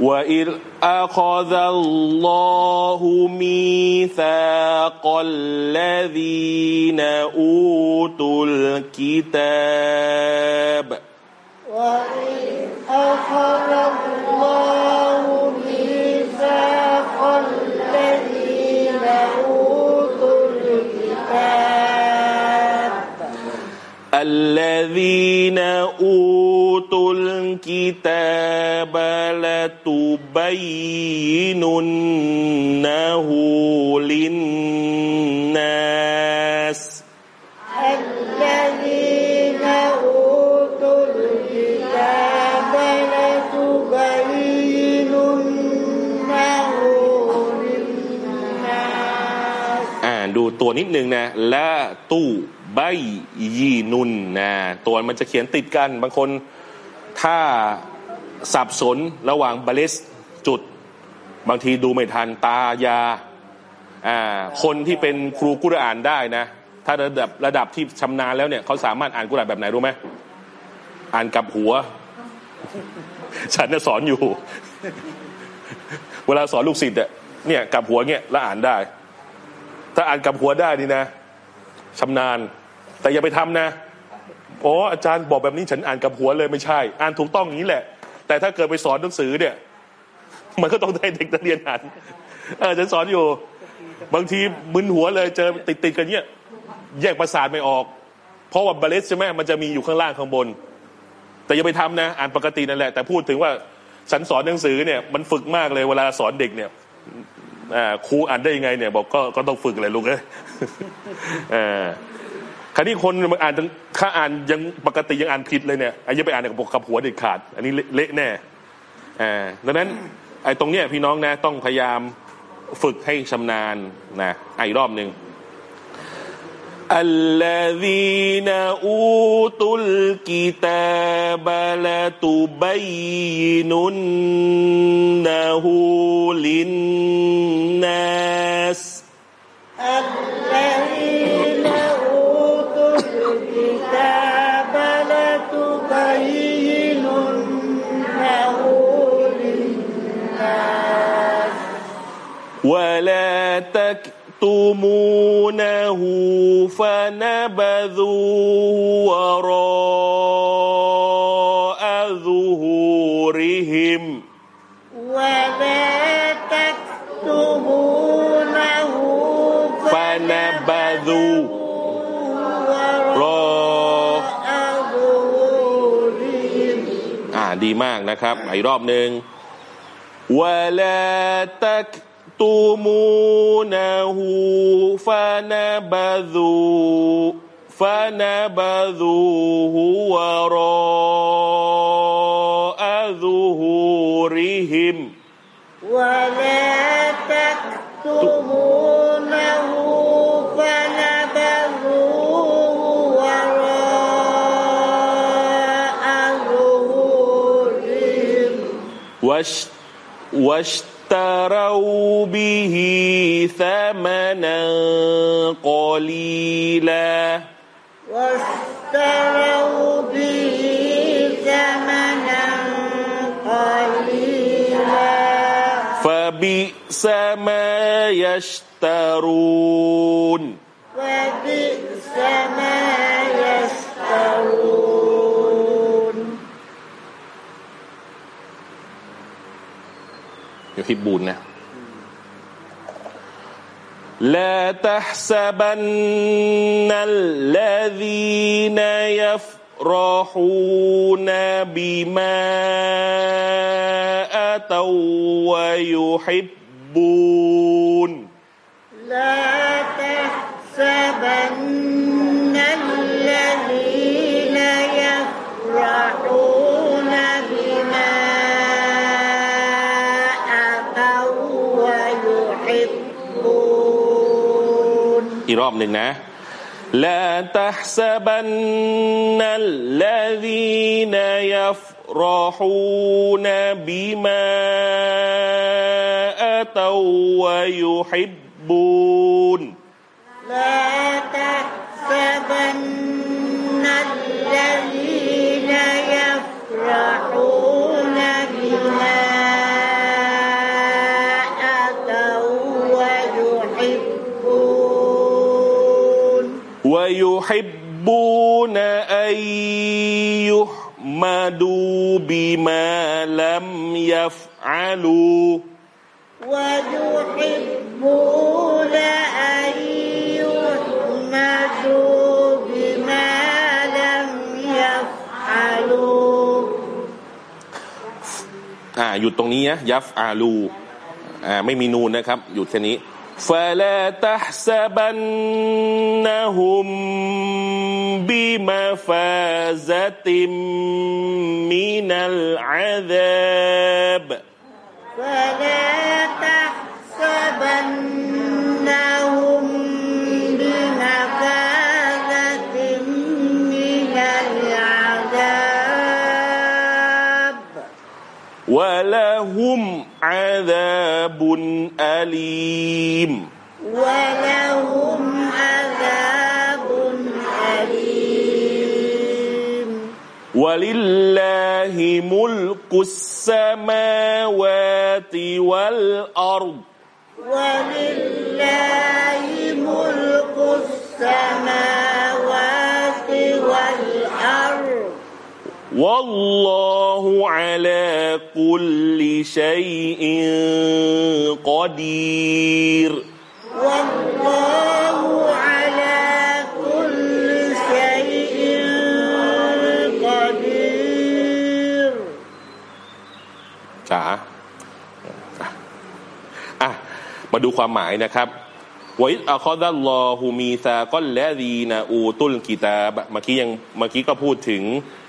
وإذ أخذ الله ميثاق الذين أوتوا الكتاب وإذ أخذ الله الذين أوتوا الكتاب لتبيننه للناس الذين أوتوا الكتاب لتبيننه للناس อ่านดูตัวนิดนึงนะละตู้ ใบยีนุนนะตัวมันจะเขียนติดกัน บางคนถ้าสับสนระหว่างบาลิสจุด บางทีดูไม่ทันตายาอ่าคนที่เป็นครูกุรอานได้นะ ถ้าระดับระดับที่ชำนาญแล้วเนี่ยเขาสามารถอ่านกุรอานแบบไหนรู้ไหมอ่านกับหัว ฉันจะสอนอยู่ เวลาสอนลูกศิษย์เนี่ยกับหัวเนี่ยแล้วอ่านได้ ถ้าอ่านกับหัวได้นี่นะชำนาญ แต่อย่าไปทำนะอ๋ออาจารย์บอกแบบนี้ฉันอ่านกับหัวเลยไม่ใช่ อ่านถูกต้องอย่างนี้แหละ แต่ถ้าเกิดไปสอนหนังสือเนี่ย มันก็ต้องได้เด็กนักเรียนอ่านเออฉันสอนอยู่ บางทีมึนหัวเลยเจอติดติดๆกันเนี่ยแยกประสาทไม่ออก เพราะว่าบาเลสใช่ไหมมันจะมีอยู่ข้างล่างข้างบน แต่อย่าไปทำนะ อ่านปกตินั่นแหละ แต่พูดถึงว่าฉันสอนหนังสือเนี่ยมันฝึกมากเลยเวลาสอนเด็กเนี่ยครูอ่านได้ยังไงเนี่ย บอกก็ก็ต้องฝึกเลยลูกเอ้ยอ่า คราวนี้คนมันอ่านทั้งถ้าอ่านยังปกติยังอ่านผิดเลยเนี่ยไอ้ยังไปอ่านกับกับหัวเด็ดขาด อันนี้เละแน่อ่าดังนั้นไอ้ตรงเนี้ยพี่น้องนะต้องพยายามฝึกให้ชำนาญนะอ่ะอีกรอบหนึ่ง الذين أوتوا الكتاب لتبيننه للناس الذين تكتمونه فنبذوه وراء ظهورهم ولا تكتبونه فنبذوا وراء ظهورهم อ่าดีมากนะครับอีกรอบหนึ่ง ولا تكتمونه فنبذوا فنبذوه وراء ظهورهم. ولا تكتمونه فنبذوه وراء ظهورهم. واش واشتروا به ثمنا قليلا. واشتروا به ثمنا قليلا. فبئس ما يشترون. يحبون นะ لا تحسبن الذين يفرحون بما أتوا ويحبون. لا تحسبن อีกรอบหนึ่งนะ لا تحسبن الذين يفرحون بما أتوا ويحبون لا นอัยยุมาดูบีมาลัมยัฟอาลูวะยุฮิบบูนอัยยุมาดูบีมาลัมยัฟอาลูอ่าหยุดตรงนี้นะยัฟอาลูอ่าไม่มีนูนนะครับหยุดแค่นี้ فلا تحسبنهم بمفازة من العذاب. فلا تحسبنهم بمفازة من العذاب. ولهم عذاب أليم. ولهم عذاب أليم. ولله ملك السماوات والأرض. ولله ملك السماوات والله على كل شيء قدير والله على كل شيء قدير จ๋าอ่ะ มาดูความหมายนะครับวอิอัคอดัลลอฮูมีซาก้อนและดีนาอูตุลกิตาบะเมื่อกี้ยังเมื่อกี้ก็พูดถึงอ่า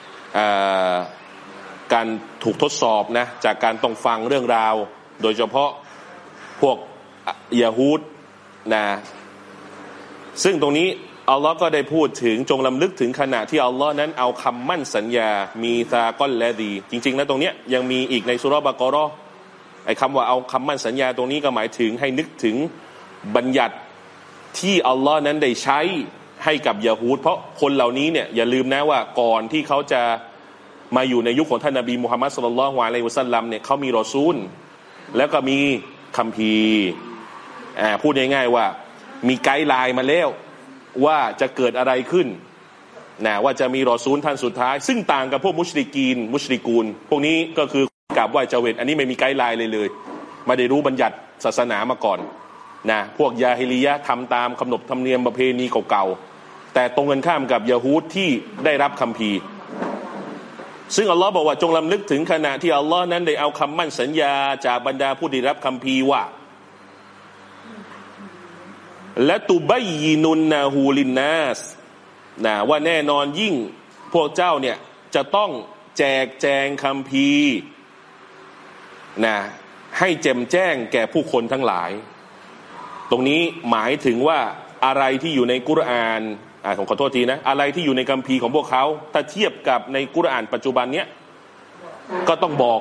การถูกทดสอบนะจากการต้องฟังเรื่องราว โดยเฉพาะพวกยาฮูดนะซึ่งตรงนี้อัลลอฮ์ก็ได้พูดถึงจงลำลึกถึงขณะที่อัลลอฮ์นั้นเอาคำมั่นสัญญา มีซาก้อนและดี จริง ๆ แล้วตรงเนี้ยยังมีอีกในสุรบะกอรอไอ้คำว่าเอาคำมั่นสัญญาตรงนี้ก็หมายถึงให้นึกถึงบัญญัติที่อัลลอฮ์นั้นได้ใช้ ให้กับยาฮูดเพราะคนเหล่านี้เนี่ยอย่าลืมนะว่าก่อนที่เขาจะมาอยู่ในยุคของท่านนบีมุฮัมมัดصلى الله عليه وسلمเนี่ยเขามีรอซูล แล้วก็มีคัมภีร์อ่าพูดง่ายๆว่ามี guideline มาแล้วว่าจะเกิดอะไรขึ้นนะว่าจะมีรอซูลท่านสุดท้าย ซึ่งต่างกับพวกมุชริกีน มุชริกูล พวกนี้ก็คือกราบไหว้เจว็ดอันนี้ไม่มี guideline เลยเลยไม่ได้รู้บัญญัติศาสนามาก่อนนะพวกยาฮิลียะทำตามขนบธรรมเนียมประเพณีเก่าๆ แต่ตรงกันข้ามกับยาฮูดที่ได้รับคัมภีร์ซึ่งอัลลอฮ์บอกว่าจงลำลึกถึงขณะที่อัลลอฮ์นั้นได้เอาคำมั่นสัญญาจากบรรดาผู้ได้รับคัมภีว่า และตุบัยยินุนนาฮูลินนัสนะว่าแน่นอนยิ่งพวกเจ้าเนี่ยจะต้องแจกแจงคำพีนะให้แจ่มแจ้งแก่ผู้คนทั้งหลาย ตรงนี้หมายถึงว่าอะไรที่อยู่ในกุรอาน อ่าผมขอโทษทีนะ อะไรที่อยู่ในคัมภีร์ของพวกเขา ถ้าเทียบกับในกุรอานปัจจุบันเนี้ยก็ต้องบอก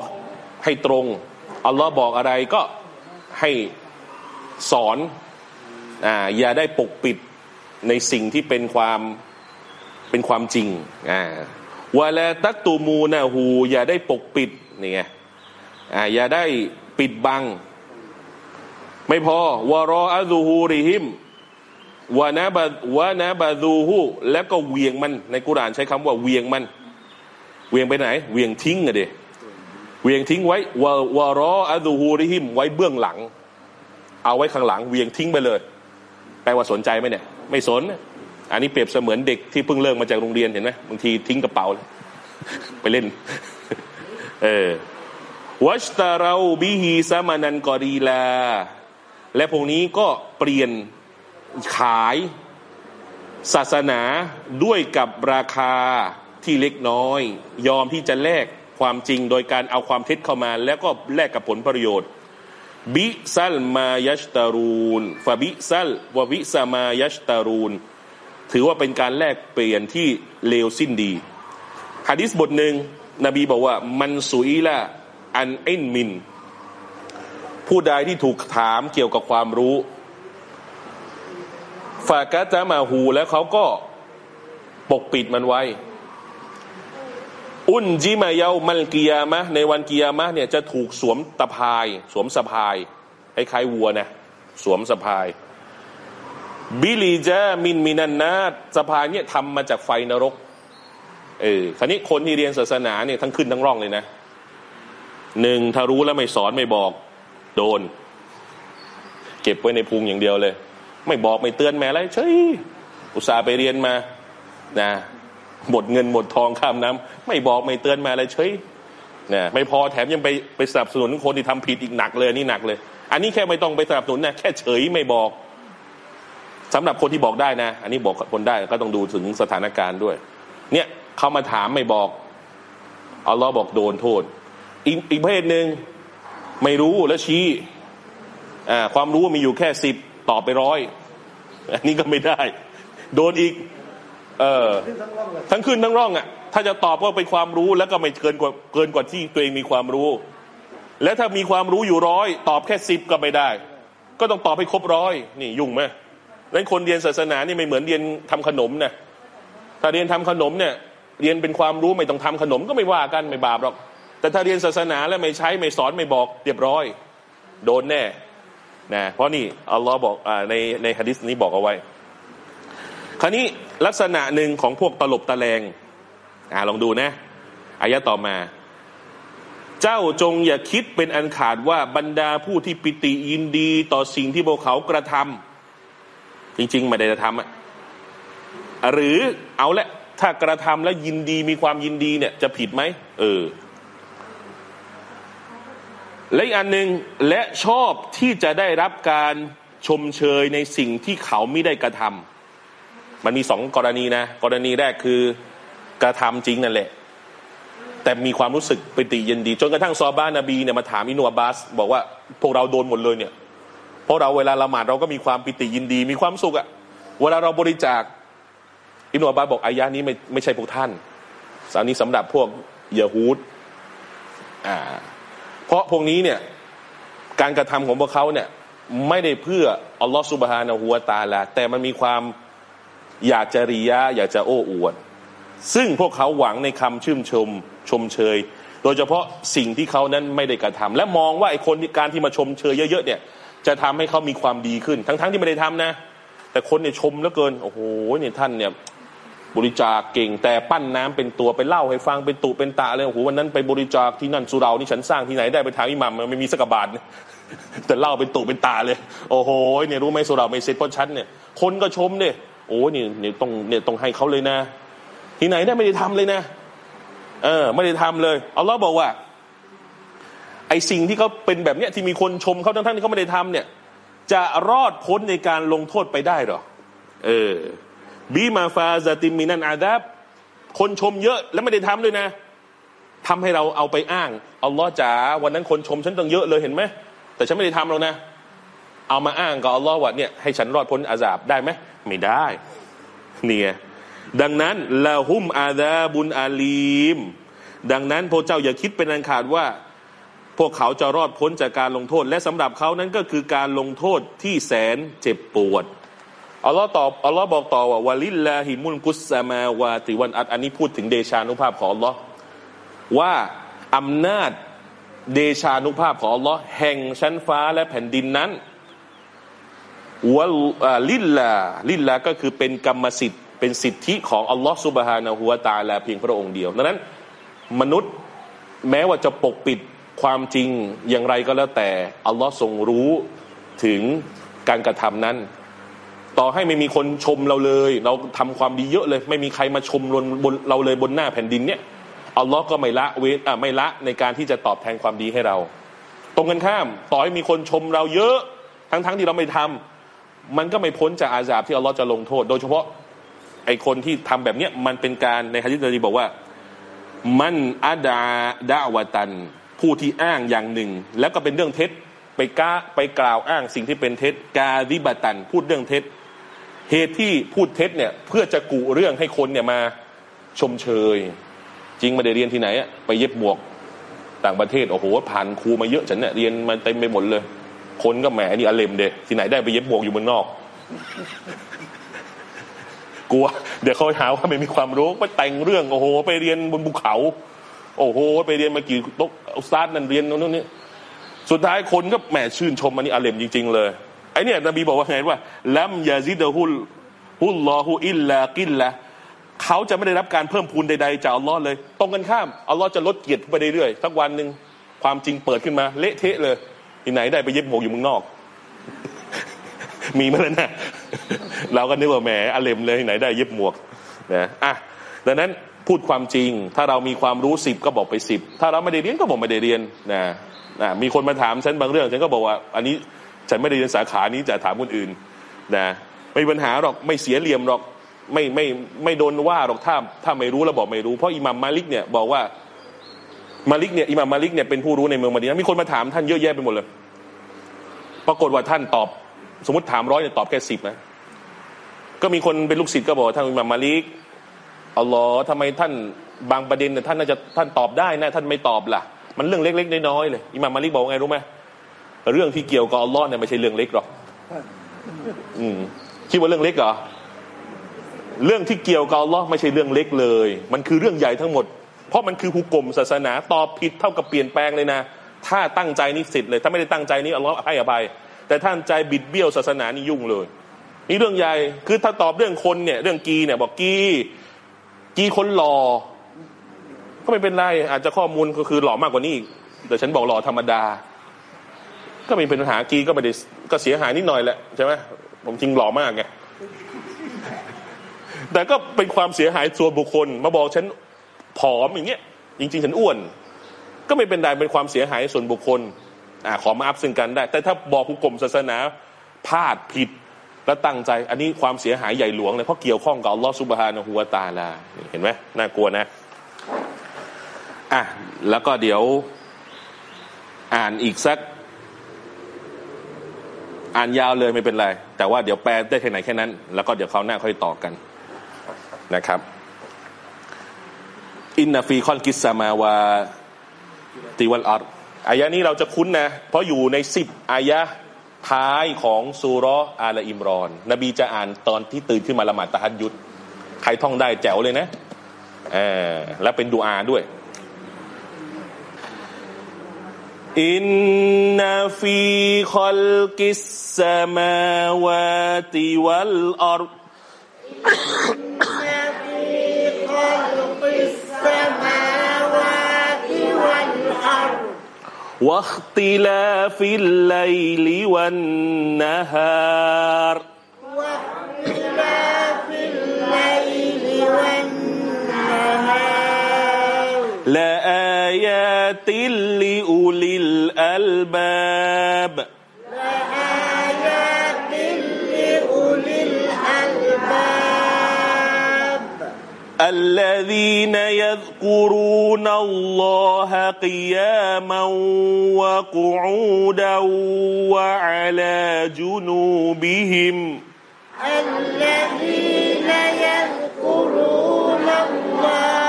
ให้ตรงอัลลอฮ์บอกอะไรก็ให้สอนอ่าอย่าได้ปกปิดในสิ่งที่เป็นความเป็นความจริงอ่าวะลาตักตูมูนะฮูอย่าได้ปกปิดนี่ไงอ่าอย่าได้ปิดบัง ไม่พอوراء ظهورهم ونب ونبذوهแล้วก็เหวี่ยงมันในกุรานใช้คำว่าเหวี่ยงมัน เหวี่ยงไปไหน เหวี่ยงทิ้งอะเดเหวี่ยงทิ้งไว้و وراء ظهورهمไว้เบื้องหลัง เอาไว้ข้างหลัง เหวี่ยงทิ้งไปเลย แปลว่าสนใจไหมเนี่ย ไม่สน อันนี้เปรียบเสมือนเด็กที่เพิ่งเลิกมาจากโรงเรียนเห็นไหมบางทีทิ้งกระเป๋าเลยไปเล่น เออواشتروا به ثمنا قليلا และพวกนี้ก็เปลี่ยน ขายศาสนาด้วยกับราคาที่เล็กน้อย ยอมที่จะแลกความจริงโดยการเอาความเท็จเข้ามา แล้วก็แลกกับผลประโยชน์ بئس ما يشترون فبئس وبئس ما يشترونถือว่าเป็นการแลกเปลี่ยนที่เลวสิ้นดีฮะดิษบทหนึ่งนบีบอกว่า มันสุอีละอันเอ็นมิน ผู้ใดที่ถูกถามเกี่ยวกับความรู้ ฟากะจะมาหูแล้วเขาก็ปกปิดมันไว้ อุนจิมาเยามัลกิยามะ ในวันกิยามะเนี่ยจะถูกสวมตะพาย สวมสะพายคล้ายๆวัวนะสวมสะพาย บิลีจามินมินันนาสะพายเนี่ยทำมาจากไฟนรกเออคราวนี้คนที่เรียนศาสนาเนี่ยทั้งขึ้นทั้งร่องเลยนะหนึ่งถ้ารู้แล้วไม่สอนไม่บอก โดน เก็บไว้ในพุงอย่างเดียวเลย ไม่บอกไม่เตือนแม่อะไรเฉยอุตส่าห์ไปเรียนมานะหมดเงินหมดทองข้ามน้ำไม่บอกไม่เตือนมาอะไรเฉยนะไม่พอแถมยังไปไปสนับสนุนคนที่ทำผิดอีกหนักเลยนี่หนักเลย อันนี้แค่ไม่ต้องไปสนับสนุนนะแค่เฉยไม่บอกสำหรับคนที่บอกได้นะ อันนี้บอกคนได้ก็ต้องดูถึงสถานการณ์ด้วย เนี่ยเขามาถามไม่บอกอัลลอฮ์บอกโดนโทษ อีกอีกเพศหนึ่งไม่รู้แล้วชี้อ่าความรู้มีอยู่แค่สิบ ตอบไปร้อยอันนี้ก็ไม่ได้ โดนอีก เออขึ้นทั้งร่องเลยทั้งขึ้นทั้งร่องอะ ถ้าจะตอบก็เป็นความรู้แล้วก็ไม่เกินกว่าเกินกว่าที่ตัวเองมีความรู้ แล้วถ้ามีความรู้อยู่ร้อยตอบแค่สิบก็ไม่ได้ ก็ต้องตอบให้ครบร้อยนี่ยุ่งไหมนั้นคนเรียนศาสนานี่ไม่เหมือนเรียนทำขนมนะถ้าเรียนทำขนมเนี่ยเรียนเป็นความรู้ไม่ต้องทำขนมก็ไม่ว่ากันไม่บาปหรอก แต่ถ้าเรียนศาสนาแล้วไม่ใช้ไม่สอนไม่บอกเรียบร้อย โดนแน่ นะเพราะนี่อัลลอฮ์บอกอในในฮะดิษนี้บอกเอาไว้ คราวนี้ลักษณะหนึ่งของพวกตลบตะแลงอ่าลองดูนะอายะต่อมา เจ้าจงอย่าคิดเป็นอันขาดว่าบรรดาผู้ที่ปิติยินดีต่อสิ่งที่พวกเขากระทำจริง ๆ ไม่ได้จะทำอะหรือเอาละถ้ากระทำแล้วยินดีมีความยินดีเนี่ยจะผิดไหมเออ และอีกอันหนึ่งและชอบที่จะได้รับการชมเชยในสิ่งที่เขาไม่ได้กระทำมันมีสองกรณีนะ กรณีแรกคือกระทำจริงนั่นแหละ แต่มีความรู้สึกปิติยินดี จนกระทั่งซอบ้านนบีเนี่ยมาถามอินูอับบาส บอกว่าพวกเราโดนหมดเลยเนี่ย เพราะเราเวลาละหมาดเราก็มีความปิติยินดี มีความสุขอะเวลาเราบริจาคอินูอับบาสบอกอายะนี้ไม่ไม่ใช่พวกท่านอันนี้สำหรับพวกยะฮูดอ่า เพราะพวกนี้เนี่ยการกระทำของพวกเขาเนี่ยไม่ได้เพื่ออัลลอฮฺสุบฮานะฮูวาตาลาแต่มันมีความอยากจะริยะอยากจะโอ้อวด ซึ่งพวกเขาหวังในคำชื่นชมชมเชย โดยเฉพาะสิ่งที่เขานั้นไม่ได้กระทำและมองว่าไอ้คนที่การที่มาชมเชยเยอะๆเนี่ยจะทำให้เขามีความดีขึ้น ทั้งๆที่ไม่ได้ทำนะ แต่คนเนี่ยชมเหลือเกิน โอ้โหเนี่ยท่านเนี่ย บริจาคเก่งแต่ปั้นน้ำเป็นตัวไปเล่าให้ฟังเป็นตุเป็นตะเลยโอ้โหวันนั้นไปบริจาคที่นั่นสุเรานี่ฉันสร้างที่ไหนได้ไปทางอิหมัมมันไม่มีสักบาทแต่เล่าเป็นตุเป็นตาเลย โอ้โหเนี่ยรู้ไหมสุเราไม่เสร็จเพราะฉันเนี่ยคนก็ชมเนี่ยโอ้เนี่ยเนี่ยต้องเนี่ยต้องให้เขาเลยนะ ที่ไหนได้ไม่ได้ทำเลยนะ เออ ไม่ได้ทำเลยเอัลลอบอกว่า ไอสิ่งที่เขาเป็นแบบเนี้ยที่มีคนชมเขาทั้งๆที่เขาไม่ได้ทำเนี่ย จะรอดพ้นในการลงโทษไปได้หรอ เออ บีมาฟาซาติมินันอาดับคนชมเยอะแล้วไม่ได้ทำด้วยนะทำให้เราเอาไปอ้างอัลลอฮ์จ๋าวันนั้นคนชมฉันต้องเยอะเลยเห็นไหมแต่ฉันไม่ได้ทำหรอกนะ เอามาอ้างกับอัลลอฮ์ว่าเนี่ยให้ฉันรอดพ้นอาซาบได้ไหมไม่ได้เนี่ยดังนั้นละหุมอาดาบุนอาลีม ดังนั้นพระเจ้าอย่าคิดเป็นอันขาดว่า พวกเขาจะรอดพ้นจากการลงโทษ และสำหรับเขานั้นก็คือการลงโทษที่แสนเจ็บปวด อัลลอฮ์ตอบอัลลอฮ์บอกต่อว่าวะลิลลาฮิมุลกุสซามาวาติวันอัดอันนี้พูดถึงเดชานุภาพของอัลลอฮ์ว่าอำนาจเดชานุภาพของอัลลอฮ์แห่งชั้นฟ้าและแผ่นดินนั้นวะลิลลาลิลลาก็คือเป็นกรรมสิทธิ์เป็นสิทธิของอัลลอฮ์ซุบฮานะฮูวตาลาเพียงพระองค์เดียวดังนั้น มนุษย์แม้ว่าจะปกปิดความจริงอย่างไรก็แล้วแต่อัลลอฮ์ทรงรู้ถึงการกระทำนั้น ต่อให้ไม่มีคนชมเราเลย เราทำความดีเยอะเลย ไม่มีใครมาชมนบนเราเลยบนหน้าแผ่นดินเนี่ยอัลลอฮ์ก็ไม่ละเว้นอะไม่ละในการที่จะตอบแทนความดีให้เรา ตรงกันข้าม ต่อให้มีคนชมเราเยอะ ทั้งๆทที่เราไม่ทำมันก็ไม่พ้นจากอาซาบที่อัลลอฮ์จะลงโทษ โดยเฉพาะไอคนที่ทำแบบเนี้ยมันเป็นการในฮะดิษนบีบอกว่า มันอาดาดาวตัน ผู้ที่อ้างอย่างหนึ่ง แล้วก็เป็นเรื่องเท็จไปกล้าไปกล่าวอ้างสิ่งที่เป็นเท็จ กาดิบตัน พูดเรื่องเท็จ เหตุที่พูดเท็จเนี่ยเพื่อจะกุเรื่องให้คนเนี่ยมาชมเชย จริงม่ได้เรียนที่ไหนอะไปเย็บหมวกต่างประเทศโอ้โหผ่านครูมาเยอะฉันเนี่ยเรียนมาเต็มไปหมดเลย คนก็แหมนี่อเลมเดที่ไหนได้ไปเย็บหมวกอยู่เมืองนอกกลัวเดี๋ยวเขาหาว่าไม่มีความรู้ไปแต่งเรื่องโอ้โห ไปเรียนบนภูเขา โอ้โห ไปเรียนมากี่ตกอุสาดนั่นเรียนโน่นนี่สุดท้ายคนก็แหมชื่นชมอันนี้อาเลมจริง ๆ เลย ไอเนี่ยนบีบอกว่าไงว่าลัมยาซิดะฮุลฮุลลอฮุอิลลากิลละเขาจะไม่ได้รับการเพิ่มพูนใดๆจากอัลลอฮ์เลย ตรงกันข้ามอัลลอฮ์จะลดเกียรติไปเรื่อยๆสักวันหนึ่งความจริงเปิดขึ้นมา เละเทะเลยที่ไหนได้ไปเย็บหมวกอยู่เมืองนอก มีมาแล้วนะเราก็นึกว่าแหมอเลมเลยที่ไหนได้เย็บหมวกนะอะดังนั้นพูดความจริง ถ้าเรามีความรู้สิบก็บอกไปสิบถ้าเราไม่ได้เรียนก็บอกไม่ได้เรียนนะนะมีคนมาถามฉันบางเรื่องฉันก็บอกว่า อันนี้ ฉันไม่ได้เรียนสาขานี้จะถามคนอื่นนะไม่มีปัญหาหรอกไม่เสียเหลี่ยมหรอกไม่ไม่ไม่โดนว่าหรอกถ้าถ้าไม่รู้แล้วบอกไม่รู้เพราะอิหม่ามมาลิกเนี่ยบอกว่ามาลิกเนี่ยอิหม่ามมาลิกเนี่ยเป็นผู้รู้ในเมืองมะดีนะมีคนมาถามท่านเยอะแยะไปหมดเลยปรากฏว่าท่านตอบ สมมติถามร้อยเนี่ยตอบแค่สิบนะก็มีคนเป็นลูกศิษย์ก็บอกท่านอิหม่ามมาลิกอัลลอฮ์ทำไมท่านบางประเด็นเนี่ยท่านน่าจะท่านตอบได้นะท่านไม่ตอบล่ะ มันเรื่องเล็ก ๆ น้อยๆเลยอิหมัมมาลิกบอกว่าไงรู้ไหม เรื่องที่เกี่ยวกับอัลลอฮ์เนี่ยไม่ใช่เรื่องเล็กหรอกอืมคิดว่าเรื่องเล็กเหรอเรื่องที่เกี่ยวกับอัลลอฮ์ไม่ใช่เรื่องเล็กเลย มันคือเรื่องใหญ่ทั้งหมด เพราะมันคือฮุกกลมศาสนาตอบผิดเท่ากับเปลี่ยนแปลงเลยนะ ถ้าตั้งใจนี่สิทธิ์เลย ถ้าไม่ได้ตั้งใจนี่อัลลอฮ์ให้อภัย แต่ท่านใจบิดเบี้ยวศาสนานี่ยุ่งเลย นี่เรื่องใหญ่ คือถ้าตอบเรื่องคนเนี่ย เรื่องกีเนี่ยบอกกีกีคนหล่อ ก็ไม่เป็นไร อาจจะข้อมูลก็คือหล่อมากกว่านี้อีกแต่ฉันบอกหล่อธรรมดา ก็ไม่เป็นปัญหากีก็ไม่ได้ก็เสียหายนิดหน่อยแหละใช่ไหมผมจริงหล่อมากไงแต่ก็เป็นความเสียหายส่วนบุคคล มาบอกฉันผอมอย่างเงี้ยจริงๆฉันอ้วน ก็ไม่เป็นไรเป็นความเสียหายส่วนบุคคลอ่าขอมาอัพซึ่งกันได้ แต่ถ้าบอกผู้กลมศาสนาพลาดผิดและตั้งใจ อันนี้ความเสียหายใหญ่หลวงเลยเพราะเกี่ยวข้องกับอัลลอฮฺ سبحانه وتعالى เห็นไหมน่ากลัวนะอะแล้วก็เดี๋ยวอ่านอีกสัก อ่านยาวเลยไม่เป็นไร แต่ว่าเดี๋ยวแปลได้แค่ไหนแค่นั้น แล้วก็เดี๋ยวคราวหน้าค่อยต่อกันนะครับ إن في خلق السماوات والأرضอายะนี้เราจะคุ้นนะ เพราะอยู่ในสิบอายะท้ายของซูรออาลอิมรอน นบีจะอ่านตอนที่ตื่นขึ้นมาละหมาดตะฮัดยุดใครท่องได้แจ๋วเลยนะเออและเป็นดูอาด้วย إن في خلق السماوات والأرض إن في خلق السماوات والأرض واختلاف الليل والنهار واختلاف الليل والنهار لا لأولي الألباب لآيات لأولي الألباب. الذين يذكرون الله قياما وقعودا وعلى جنوبهم. الذين يذكرون الله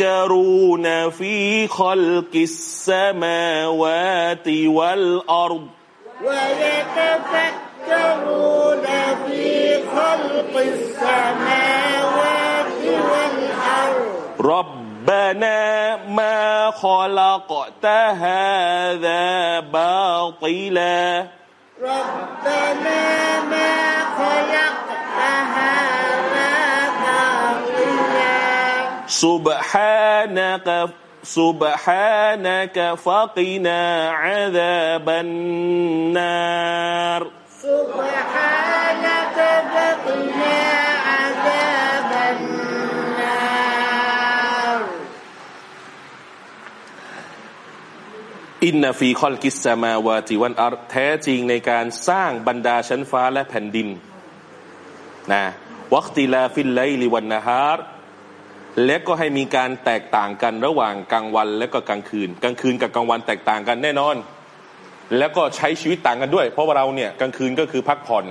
ويتفكرون في خلق السماوات والأرض. ويتفكرون في خلق السماوات والأرض. ربنا ما خلقت هذا باطلا. ربنا ما سبحانك سبحانك فقنا عذاب النار سبحانك فقنا عذاب النار อินนฟีคอลกิสสมาวาติวันอัรแท้จริงในการสร้างบรรดาชั้นฟ้าและแผ่นดินนะวัคติลาฟิลไลลิวันนาฮาร และก็ให้มีการแตกต่างกันระหว่างกลางวันและก็กลางคืน กลางคืนกับกลางวันแตกต่างกันแน่นอน แล้วก็ใช้ชีวิตต่างกันด้วย เพราะว่าเราเนี่ยกลางคืนก็คือพักผ่อน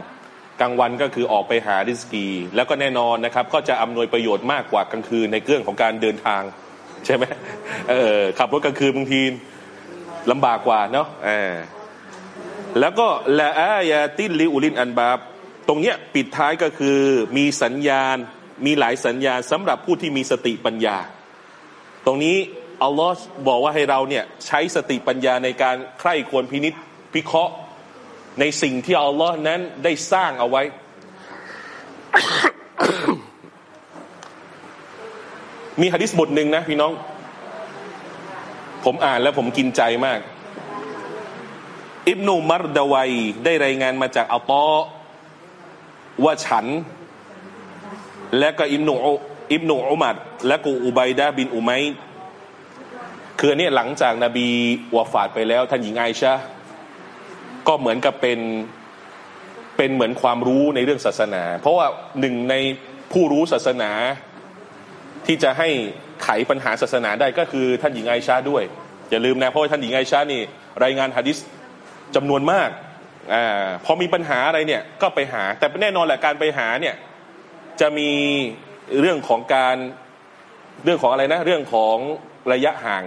กลางวันก็คือออกไปหาริสกี แล้วก็แน่นอนนะครับ ก็จะอำนวยประโยชน์มากกว่ากลางคืนในเรื่องของการเดินทาง ใช่ไหมเออขับรถกลางคืนบางทีลำบากกว่าเนาะเออแล้วก็ละอายาตินลิอุลินอันบาบ ตรงเนี้ยปิดท้ายก็คือมีสัญญาณ มีหลายสัญญาณสำหรับผู้ที่มีสติปัญญา ตรงนี้อัลลอฮ์บอกว่าให้เราเนี่ยใช้สติปัญญาในการใคร่ควรพินิษพิเคราะห์ในสิ่งที่อัลลอฮ์นั้นได้สร้างเอาไว้ มีฮะดิษบทหนึ่งนะพี่น้อง ผมอ่านแล้วผมกินใจมาก อิบนุมารดาวัยได้รายงานมาจากอัลตอว่าฉัน และก็อิบนุอุอิบนุอุมัดและก็อุบัยดะบินอุมัยคืออันนี้หลังจากนาบีวาฟาดไปแล้ว ท่านหญิงไอชาก็เหมือนกับเป็นเป็นเหมือนความรู้ในเรื่องศาสนา เพราะว่าหนึ่งในผู้รู้ศาสนาที่จะให้ไขปัญหาศาสนาได้ก็คือท่านหญิงไอชาด้วย อย่าลืมนะเพราะว่าท่านหญิงไอชานี่ รายงานฮะดิษจำนวนมากอ่าพอมีปัญหาอะไรเนี่ยก็ไปหา แต่แน่นอนแหละการไปหาเนี่ย จะมีเรื่องของการเรื่องของอะไรนะ เรื่องของระยะห่าง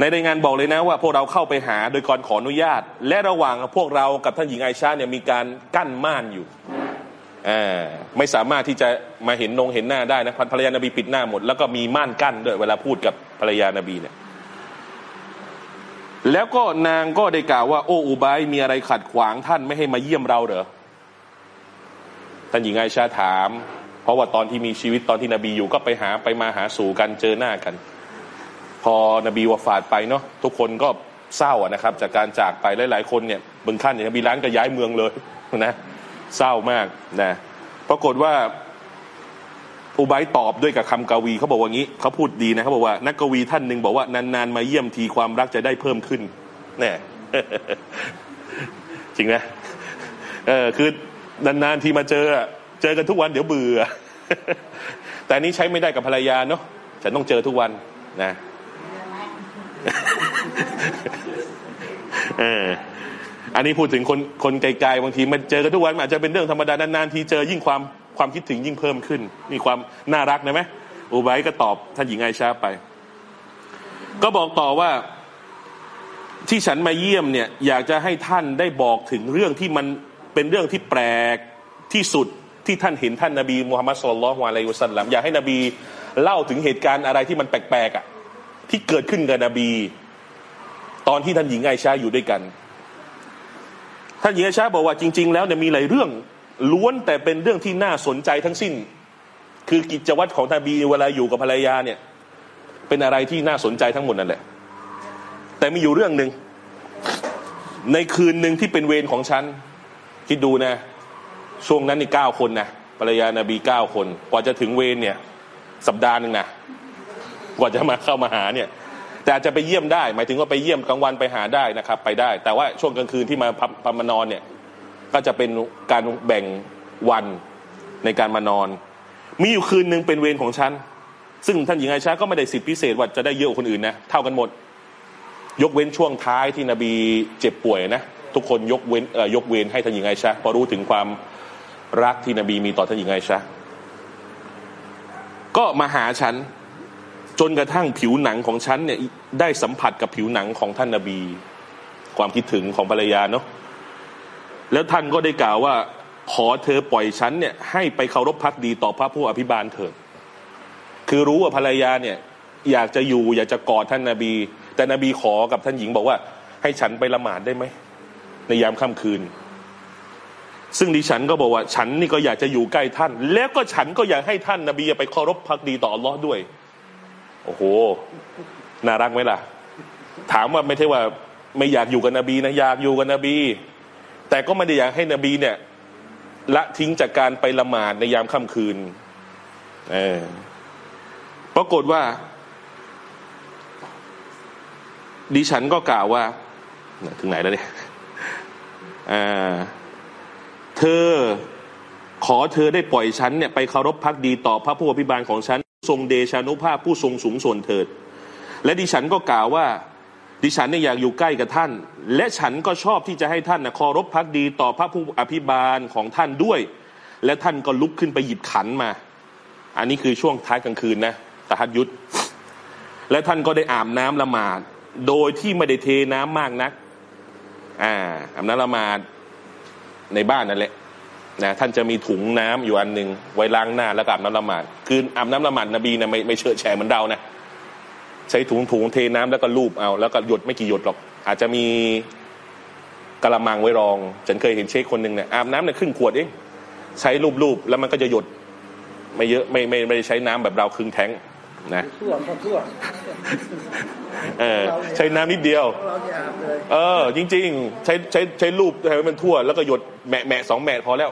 ในรายงานบอกเลยนะว่าพวกเราเข้าไปหาโดยก่อนขออนุญาต และระหว่างพวกเรากับท่านหญิงไอชาเนี่ยมีการกั้นม่านอยู่อไม่สามารถที่จะมาเห็นนงเห็นหน้าได้นะพันภรรยานาบีปิดหน้าหมด แล้วก็มีม่านกั้นด้วยเวลาพูดกับภรรยานาบีเนี่ยแล้วก็นางก็ได้กล่าวว่า โอ้อุบายมีอะไรขัดขวางท่านไม่ให้มาเยี่ยมเราเหรอ ท่านหญิงไอชาถาม เพราะว่าตอนที่มีชีวิตตอนที่นบีอยู่ก็ไปหาไปมาหาสู่กันเจอหน้ากัน พอนบีวาฟาดไปเนาะทุกคนก็เศร้านะครับ จากการจากไปหลาย ๆ คนเนี่ยบางท่านอย่างนบีร้านก็ย้ายเมืองเลยนะเศร้ามากนะปรากฏว่าอุบายตอบด้วยกับคำกวีเขาบอกว่างี้เขาพูดดีนะเขาบอกว่านักกวีท่านหนึ่งบอกว่านานๆมาเยี่ยมทีความรักจะได้เพิ่มขึ้นแน่จริงนะเออคือ นานๆทีมาเจอเจอกันทุกวันเดี๋ยวเบื่อ แต่นี้ใช้ไม่ได้กับภรรยาเนาะฉันต้องเจอทุกวันนะเอออันนี้พูดถึงคนคนไกลๆบางทีมันเจอกันทุกวันมันอาจจะเป็นเรื่องธรรมดานานๆทีเจอยิ่งความความคิดถึงยิ่งเพิ่มขึ้น มีความน่ารักนะไหมอุบัยก็ตอบท่านหญิงไอชาไป ก็บอกต่อว่าที่ฉันมาเยี่ยมเนี่ย อยากจะให้ท่านได้บอกถึงเรื่องที่มัน เป็นเรื่องที่แปลกที่สุดที่ท่านเห็นท่านนบีมูฮัมมัดสุลลัลฮวาอะลัยฮิวะสัลลัมอยากให้นบีเล่าถึงเหตุการณ์อะไรที่มันแปลกๆอะที่เกิดขึ้นกับนบี ตอนที่ท่านหญิงไอชาอยู่ด้วยกัน ท่านหญิงไอชาบอกว่าจริง ๆ แล้วเนี่ยมีหลายเรื่องล้วนแต่เป็นเรื่องที่น่าสนใจทั้งสิ้น คือกิจวัตรของนบีเวลาอยู่กับภรรยาเนี่ย เป็นอะไรที่น่าสนใจทั้งหมดนั่นแหละ แต่มีอยู่เรื่องหนึ่งในคืนหนึ่งที่เป็นเวรของฉัน คิดดูนะ ช่วงนั้นนี่เก้าคนนะภรรยานาบีเก้าคน กว่าจะถึงเวรเนี่ย สัปดาห์หนึ่งนะกว่าจะมาเข้ามาหาเนี่ย แต่อาจจะไปเยี่ยมได้ หมายถึงว่าไปเยี่ยมกลางวันไปหาได้นะครับ ไปได้ แต่ว่าช่วงกลางคืนที่มาพัมานอนเนี่ย ก็จะเป็นการแบ่งวันในการมานอน มีอยู่คืนหนึ่งเป็นเวรของฉันซึ่งท่านหญิงไอชาก็ไม่ได้สิทธิพิเศษว่าจะได้เยอะกว่าคนอื่นนะเท่ากันหมด ยกเว้นช่วงท้ายที่นบีเจ็บป่วยนะ ทุกคนยกเว้นยกเว้นให้ท่านหญิงไอชาเพราะรู้ถึงความรักที่นบีมีต่อท่านหญิงไอชาก็มาหาฉันจนกระทั่งผิวหนังของฉันเนี่ยได้สัมผัสกับผิวหนังของท่านนบี ความคิดถึงของภรรยาเนาะแล้วท่านก็ได้กล่าวว่า ขอเธอปล่อยฉันเนี่ยให้ไปเคารพพักดีต่อพระผู้อภิบาลเถิดคือรู้ว่าภรรยาเนี่ยอยากจะอยู่อยากจะกอดท่านนาบี แต่นบีขอกับท่านหญิงบอกว่า ให้ฉันไปละหมาดได้ไหม ในยามค่ำคืน ซึ่งดิฉันก็บอกว่า ฉันนี่ก็อยากจะอยู่ใกล้ท่าน แล้วก็ฉันก็อยากให้ท่านนาบีไปเคารพพักดีต่ออัลลอฮ์ด้วย โอ้โห น่ารักไหมล่ะ ถามว่าไม่ใช่ว่า ไม่อยากอยู่กับนบีนะอยากอยู่กับนบี แต่ก็ไม่ได้อยากให้นบีเนี่ยละทิ้งจากการไปละหมาดในยามค่ำคืน เออปรากฏว่า ดิฉันก็กล่าวว่า ถึงไหนแล้วเนี่ย เธอขอเธอได้ปล่อยฉันเนี่ยไปเคารพพักดีต่อพระผู้อภิบาลของฉัน ทรงเดชานุภาพผู้ทรงสูงส่วนเถิด และดิฉันก็กล่าวว่า ดิฉันเนี่ยอยากอยู่ใกล้กับท่าน และฉันก็ชอบที่จะให้ท่านนะเคารพพักดีต่อพระผู้อภิบาลของท่านด้วย และท่านก็ลุกขึ้นไปหยิบขันมา อันนี้คือช่วงท้ายกลางคืนนะตะฮัดยุทธและท่านก็ได้อาบน้ำละหมาด โดยที่ไม่ได้เทน้ำมากนัก อ่าอาบน้ำละมาดในบ้านนั่นแหละนะท่านจะมีถุงน้ำอยู่อันหนึ่งไว้ล้างหน้าแล้วก็อาบน้ำละหมาดคืออาบน้ำละหมาดนบีนะไม่ไม่เชื่อแฉเหมือนเรานะใช้ถุงถุงเทน้ำแล้วก็ลูบเอา แล้วก็หยดไม่กี่หยดหรอก อาจจะมีกระมังไว้รอง ฉันเคยเห็นเชคคนหนึ่งเนี่ยอาบน้ำเนี่ยครึ่งขวดเองใช้ลูบๆแล้วมันก็จะหยด ไม่เยอะไม่ไม่ไม่ใช้น้ำแบบเราครึ่งแท้งนะทั่วก็ทั่ว เออใช้น้ำนิดเดียวเราจะอาบเลยเออ จริง ๆ ใช้ใช้ใช้รูปให้มันทั่ว แล้วก็หยดแหมะแหมะสองแหมะพอแล้ว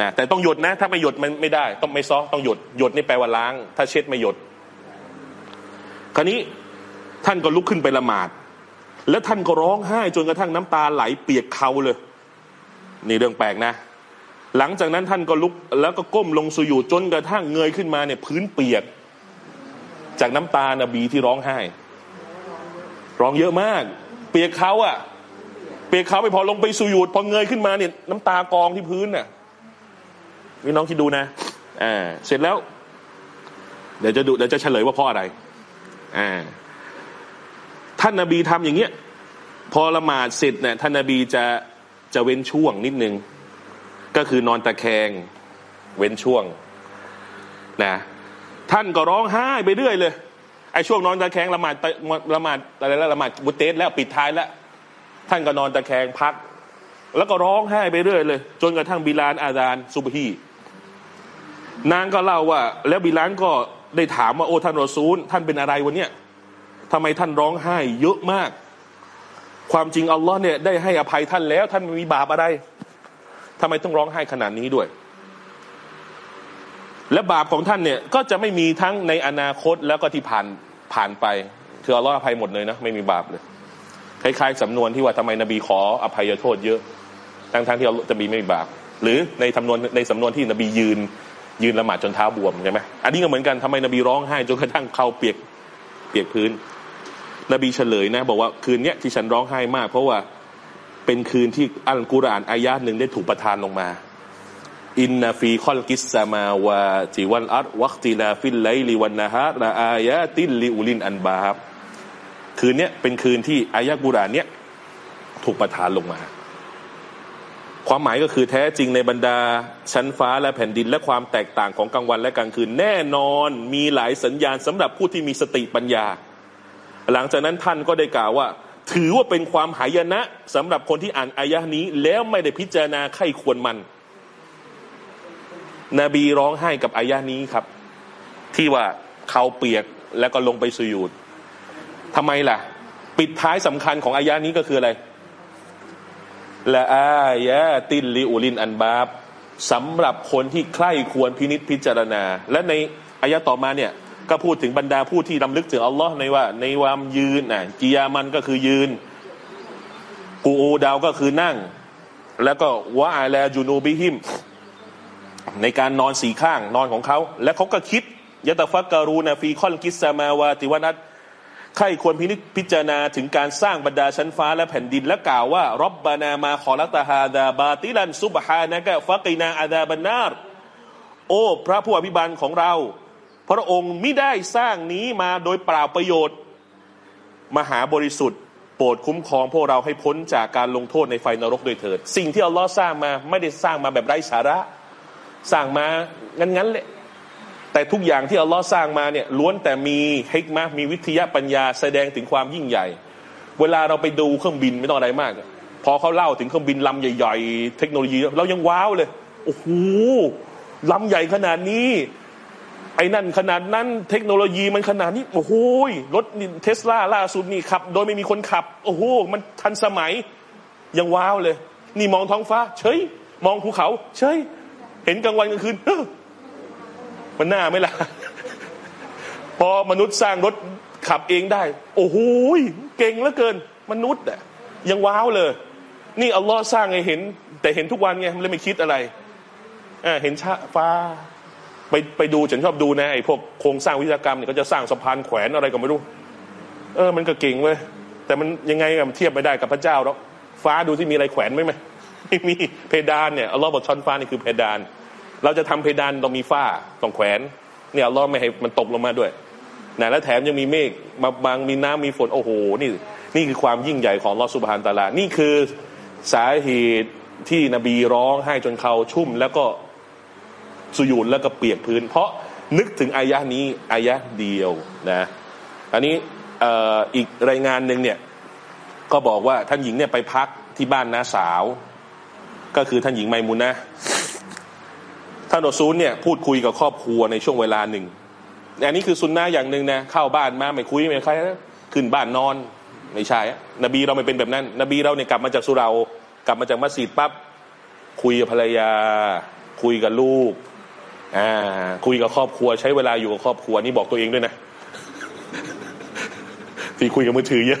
นะแต่ต้องหยดนะ ถ้าไม่หยดมันไม่ได้ ต้องไม่ซอต้องหยดหยดนี่แปลว่าล้าง ถ้าเช็ดไม่หยด คราวนี้ท่านก็ลุกขึ้นไปละหมาด แล้วท่านก็ร้องไห้จนกระทั่งน้ำตาไหลเปียกเขาเลย นี่เรื่องแปลกนะ หลังจากนั้นท่านก็ลุกแล้วก็ก้มลงสุญูดจนกระทั่งเงยขึ้นมาเนี่ยพื้นเปียก จากน้ำตานบีที่ร้องไห้ ร้องเยอะมาก เปียกเขาอะเปียกเขาไปพอลงไปสุญูดพอเงยขึ้นมาเนี่ย น้ำตากองที่พื้นน่ะพี่น้องคิดดูนะอ่าเสร็จแล้ว เดี๋ยวจะดูเดี๋ยวจะเฉลยว่าเพราะอะไรอ่าท่านนาบีทำอย่างเงี้ย พอละหมาดเสร็จเนี่ยท่านนาบีจะจะเว้นช่วงนิดนึง ก็คือนอนตะแคงเว้นช่วงนะท่านก็ร้องไห้ไปเรื่อยเลย ไอ้ช่วงนอนตะแคงละหมาดตะละหมาดอะไรแล้วละหมาดบุเตสแล้วปิดท้ายแล้วท่านก็นอนตะแคงพัก แล้วก็ร้องไห้ไปเรื่อยเลย จนกระทั่งบิลานอาจารย์ซุบฮีนางก็เล่าว่า แล้วบิลานก็ได้ถามว่าโอ้ท่านรอซูล ท่านเป็นอะไรวันเนี้ยทำไมท่านร้องไห้เยอะมาก ความจริงอัลลอฮ์เนี่ยได้ให้อภัยท่านแล้ว ท่านม่มีบาปอะไรทำไมต้องร้องไห้ขนาดนี้ด้วย และบาปของท่านเนี่ยก็จะไม่มีทั้งในอนาคตแล้วก็ที่ผ่านผ่านไปคืออัลลอฮ์อภัยหมดเลยนะไม่มีบาปเลยคล้ายๆสำนวนที่ว่าทำไมนบีขออภัยโทษเยอะทั้งๆทที่จะมีไม่มีบาป หรือในจำนวนในสำนวนที่นบียืนยืนละหมาดจนเท้าบวมใช่ไหมอันนี้ก็เหมือนกันทำไมนบีร้องไห้จนกระทั่งเข่าเปียกเปียกพื้น นบีเฉลยนะ บอกว่าคืนเนี้ยที่ฉันร้องไห้มาก เพราะว่าเป็นคืนที่อัลกุรอานอายะหนึ่งได้ถูกประทานลงมา إن في خلق السماوات والأرض واختلاف الليل والنهار لآيات لأولي الألباب คืนเนี้ยเป็นคืนที่อายะกุรานเนี้ยถูกประทานลงมา ความหมายก็คือแท้จริงในบรรดา ชั้นฟ้าและแผ่นดินและความแตกต่างของกลางวันและกลางคืน แน่นอนมีหลายสัญญาณสำหรับผู้ที่มีสติปัญญา หลังจากนั้นท่านก็ได้กล่าวว่า ถือว่าเป็นความหายนะสำหรับคนที่อ่านอายะนี้แล้วไม่ได้พิจารณาไข้ควรมัน นบีร้องไห้กับอายะนี้ครับ ที่ว่าเขาเปียกแล้วก็ลงไปสุยูดทำไมล่ะ ปิดท้ายสำคัญของอายะนี้ก็คืออะไรละอายะตินลิอูลินอันบาบสำหรับคนที่ใคร่ควรพินิษพิจารณา และในอายะต่อมาเนี่ย ก็พูดถึงบรรดาผู้ที่รำลึกถึงอัลลอฮ์ในว่า ในวามยืนน่ะกิยามันก็คือยืน กูอูดาวก็คือนั่ง แล้วก็وعلى جنوبهم ในการนอนสีข้างนอนของเขา และเขาก็คิดยะตะฟักการูนาฟีคอนกิสซามาวาติวานัตใครควรพินิจพิจารณาถึงการสร้างบรรดาชั้นฟ้าและแผ่นดินและกล่าวว่า ربنا ما خلقت هذا باطلا سبحانك فقنا عذاب النارโอ้พระผู้อภิบาลของเรา พระองค์ไม่ได้สร้างนี้มาโดยเปล่าประโยชน์ มหาบริสุทธิ์ โปรดคุ้มครองพวกเราให้พ้นจากการลงโทษในไฟนรกโดยเถิด สิ่งที่อัลลอฮ์สร้างมาไม่ได้สร้างมาแบบไร้สาระ สร้างมางั้นๆแหละแต่ทุกอย่างที่อัลลอฮ์สร้างมาเนี่ยล้วนแต่มีฮิกมะมีวิทยาปัญญาแสดงถึงความยิ่งใหญ่ เวลาเราไปดูเครื่องบินไม่ต้องอะไรมาก พอเขาเล่าถึงเครื่องบินลำใหญ่ ๆ เทคโนโลยีเรายังว้าวเลยโอ้โหลำใหญ่ขนาดนี้ ไอ้นั่นขนาดนั้นเทคโนโลยีมันขนาดนี้โอ้โหรถเทสลาล่าสุดนี่ขับ โดยไม่มีคนขับ โอ้โหมันทันสมัยยังว้าวเลย นี่มองท้องฟ้า เฉย มองภูเขา เฉย เห็นกลางวันกลางคืนมันน่าไหมล่ะ พอมนุษย์สร้างรถขับเองได้ โอ้โหเก่งเหลือเกิน มนุษย์อะยังว้าวเลย นี่อัลลอฮ์สร้างให้เห็น แต่เห็นทุกวันไงมันเลยไม่คิดอะไรเห็นชาฟ้า ไปไปดูฉันชอบดูนะไอ้พวกโครงสร้างวิศวกรรมเนี่ยก็จะสร้างสะพานแขวนอะไรก็ไม่รู้ เออ มันก็เก่งเว้ยแต่มันยังไงกับเทียบไม่ได้กับพระเจ้าหรอกฟ้าดูที่มีอะไรแขวนไหมไหมไม่มีเพดานเนี่ยอัลลอฮ์บอกช้อนฟ้านี่คือเพดาน เราจะทำเพดานต้องมีฝ้าต้องแขวนเนี่ยลลอไม่ให้มันตกลงมาด้วยนะแล้วแถมยังมีเมฆมาบางมีน้ำมีฝนโอ้โหนี่นี่คือความยิ่งใหญ่ของลอสุบฮานตาลา นี่คือสาเหตุที่นบีร้องไห้จนเขาชุ่ม แล้วก็สุยูนแล้วก็เปียกพื้น เพราะนึกถึงอายะนี้อายะเดียวนะอันนี้อีกรายงานหนึ่งเนี่ยก็บอกว่าท่านหญิงเนี่ยไปพักที่บ้านน้าสาว ก็คือท่านหญิงไมมุนนะ ท่านอซูลเนี่ยพูดคุยกับครอบครัวในช่วงเวลาหนึ่งอันนี้คือซุนนะอย่างหนึ่งนะเข้าบ้านมาไม่คุยไม่ใครนะขึ้นบ้านนอนไม่ใช่นบีเราไม่เป็นแบบนั้น นบีเราเนี่ยกลับมาจากสุเรากลับมาจากมัสยิดปั๊บคุยกับภรรยา คุยกับลูกอ่าคุยกับครอบครัว ใช้เวลาอยู่กับครอบครัวนี่บอกตัวเองด้วยนะที่คุยกับมือถือเยอะ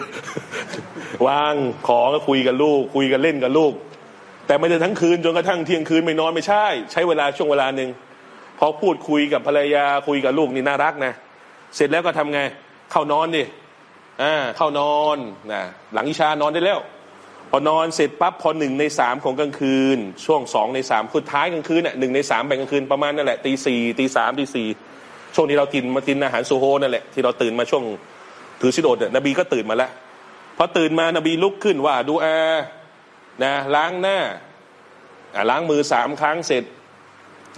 วางของก็คุยกับลูก คุยกันเล่นกับลูก แต่ไม่ได้ทั้งคืนจนกระทั่งเที่ยงคืนไม่นอนไม่ใช่ ใช้เวลาช่วงเวลาหนึ่งพอพูดคุยกับภรรยาคุยกับลูกนี่น่ารักนะ เสร็จแล้วก็ทำไง เข้านอนดิอ่าเข้านอนนะหลังอิชานอนได้แล้ว พอนอนเสร็จปั๊บพอหนึ่งในสามของกลางคืน ช่วงสองในสามคือท้ายกลางคืนเนี่ยหนึ่งในสามแบ่งกลางคืนประมาณนั่นแหละตีสี่ตีสามตีสี่ช่วงที่เรากินมากินอาหารซูโฮนั่นแหละที่เราตื่นมาช่วงถือสิโดดเนี่ยนบีก็ตื่นมาแล้วพอตื่นมานบีลุกขึ้นว่าดูอา นะล้างหน้าล้างมือสามครั้งเสร็จ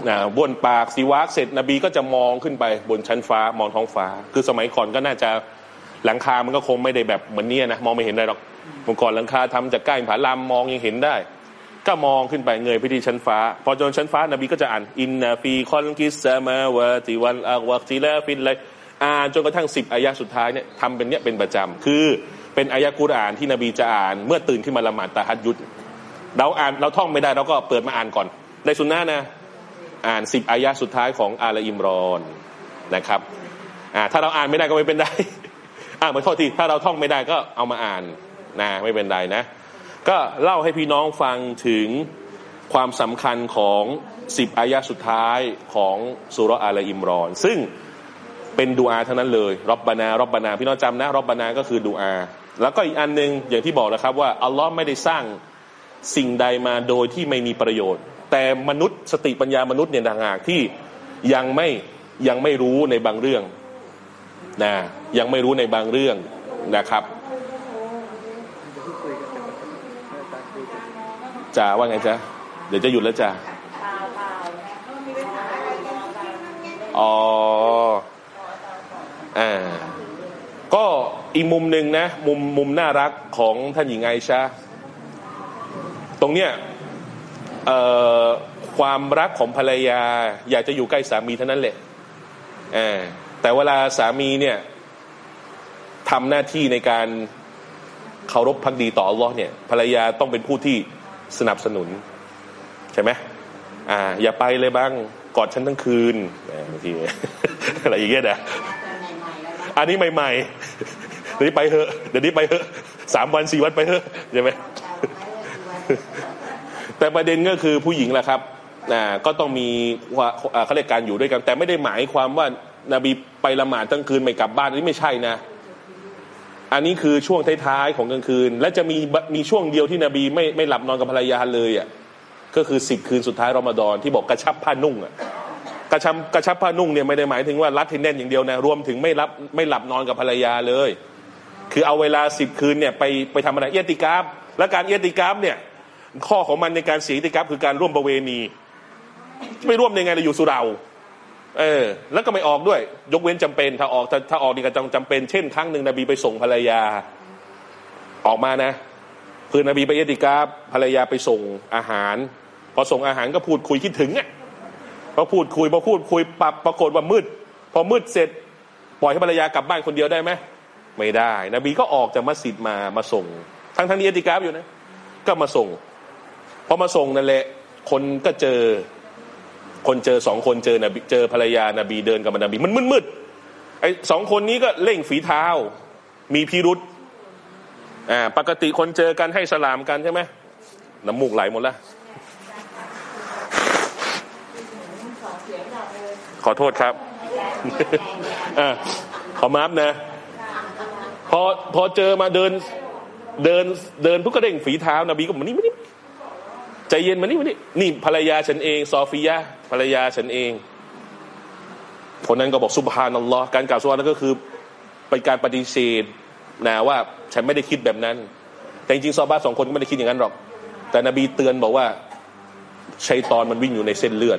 นะบ้วนปากสีวากเสร็จนบีก็จะมองขึ้นไปบนชั้นฟ้ามองท้องฟ้า คือสมัยก่อนก็น่าจะหลังคามันก็คงไม่ได้แบบเหมือนเนี้ยนะมองไม่เห็นได้หรอกเมื่อก่อนหลังคาทำจากก้านอินทผาลัมมองยังเห็นได้ ก็มองขึ้นไปเงยไปที่ชั้นฟ้า พอจนชั้นฟ้านบีก็จะอ่านإن في خلق السماوات والأرض واختلاف الليلอ่านจนกระทั่งสิบอายะสุดท้ายเนี่ยทำเป็นเนี้ยเป็นประจำคือ เป็นอายะกุรอานที่นบีจะอ่าน เมื่อตื่นขึ้นมาละหมาดตะฮัดยุดเราอ่านเราท่องไม่ได้เราก็เปิดมาอ่านก่อน ในสุนนะนะอ่านสิบอายะสุดท้ายของอาลอิมรอนนะครับอ่าถ้าเราอ่านไม่ได้ก็ไม่เป็นไรอ่าขอโทษทีถ้าเราท่องไม่ได้ก็เอามาอ่านนะไม่เป็นไรนะ ก็เล่าให้พี่น้องฟังถึงความสำคัญของสิบอายะสุดท้ายของสุรอาลอิมรอน ซึ่งเป็นดูอาทั้งนั้นเลยรบบานา รบบานา พี่น้องจำนะรบบานาก็คือดูอา แล้วก็อีกอันหนึ่งอย่างที่บอกนะครับว่าอัลลอฮ์ไม่ได้สร้างสิ่งใดมาโดยที่ไม่มีประโยชน์ แต่มนุษย์สติปัญญามนุษย์เนี่ยต่างหากที่ยังไม่ยังไม่รู้ในบางเรื่องนะยังไม่รู้ในบางเรื่องนะครับเดี๋ยวที่าว่าไงจ๊ะเดี๋ยวจะหยุดแล้วจ้ะอ๋ออ่า ก็อีกมุมหนึ่งนะ มุมมุมน่ารักของท่านหญิงไอชาตรงเนี้ยความรักของภรรยา อยากจะอยู่ใกล้สามีเท่านั้นแหละแต่เวลาสามีเนี่ยทำหน้าที่ในการเคารพพักดีต่ออัลลอฮ์เนี่ยภรรยาต้องเป็นผู้ที่สนับสนุน ใช่ไหมอ่า อย่าไปเลยบ้างกอดฉันทั้งคืนบางทีอะไรอย่างเงี้ยนะ อันนี้ใหม่ๆ เดี๋ยวนี้ไปเถอะ เดี๋ยวนี้ไปเถอะสามวันสี่วันไปเถอะใช่ไหมแต่ประเด็นก็คือผู้หญิงแหละครับอ่าก็ต้องมีว่าอ่าเขาเรียกการอยู่ด้วยกัน แต่ไม่ได้หมายความว่านาบีไปละหมาดทั้งคืนไม่กลับบ้านอันนี้ไม่ใช่นะ อันนี้คือช่วงท้ายๆของกลางคืน และจะมีมีช่วงเดียวที่นบีไม่ไม่หลับนอนกับภรรยาเลยอะก็คือสิบคืนสุดท้ายรอมฎอนที่บอกกระชับผ้านุ่งอะ กระชับกระชับผ้านุ่งเนี่ยไม่ได้หมายถึงว่ารัดให้แน่นอย่างเดียวนะรวมถึงไม่รับไม่หลับนอนกับภรรยาเลย คือเอาเวลาสิบคืนเนี่ยไปไปทำอะไรเอียติกราฟและการเอียติกราฟเนี่ยข้อของมันในการเสียติกราฟคือการร่วมประเวณี ไม่ร่วมยังไงเราอยู่สุเราเออแล้วก็ไม่ออกด้วย ยกเว้นจำเป็น ถ้าออกถ้าถ้าออกนี่ก็จำจำเป็น เช่น ครั้งหนึ่งนบีไปส่งภรรยา ออกมานะคือนบีไปเอติกาภรรยาไปส่งอาหาร พอส่งอาหารก็พูดคุยคิดถึงอะ พอพูดคุยพอพูดคุยปรับปรากฏว่ามืด พอมืดเสร็จ ปล่อยให้ภรรยากลับบ้านคนเดียวได้ไหมไม่ได้ นบีก็ออกจากมัสยิดมามาส่ง ทั้งทั้งนี้อติกาอยู่นะ ก็มาส่งพอมาส่งนั่นแหละคนก็เจอ คนเจอสองคนเจอนบีเจอภรรยานบีเดินกับนบีมันมืดๆไอ้สองคนนี้ก็เร่งฝีเท้า มีพิรุษอ่าปกติคนเจอกันให้สลามกันใช่ไหมน้ำมูกไหลหมดแล้ว ขอโทษครับอขอมาฟนะ พอพอเจอมาเดินเดินเดินพุกก็เร่งฝีเท้านบีก็บอกนี่มานี่ใจเย็นมานี่มานี่นี่ภรรยาฉันเองซอฟียะภรรยาฉันเอง คนนั้นก็บอกสุบฮานัลลอฮ์การกล่าวสุบฮานัลลอฮ์ก็คือเป็นการปฏิเสธนะว่าฉันไม่ได้คิดแบบนั้น แต่จริงๆซอบ้าสองคนก็ไม่ได้คิดอย่างนั้นหรอก แต่นบีเตือนบอกว่าชัยตอนมันวิ่งอยู่ในเส้นเลือด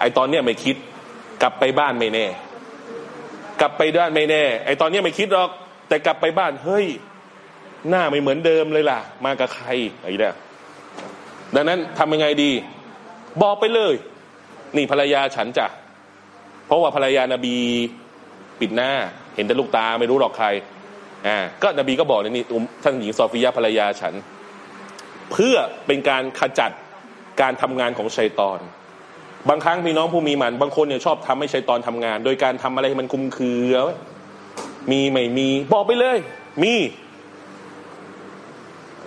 ไอตอนเนี้ยไม่คิด กลับไปบ้านไม่แน่ กลับไปบ้านไม่แน่ ไอตอนนี้ไม่คิดหรอก แต่กลับไปบ้านเฮ้ย หน้าไม่เหมือนเดิมเลยล่ะ มากับใครอะไรเนี่ยดังนั้นทำยังไงดี บอกไปเลย นี่ภรรยาฉันจ้ะเพราะว่าภรรยานาบีปิดหน้า เห็นแต่ลูกตาไม่รู้หรอกใครอ่าก็นบีก็บอกในนี้อุมท่านหญิงซอฟียะภรรยาฉัน เพื่อเป็นการขจัดการทำงานของชัยตอน บางครั้งพี่น้องผู้มีหมันบางคนเนี่ยชอบทำให้ชัยตอนทำงาน โดยการทำอะไรให้มันคุมเคือมีไม่มีบอกไปเลย มี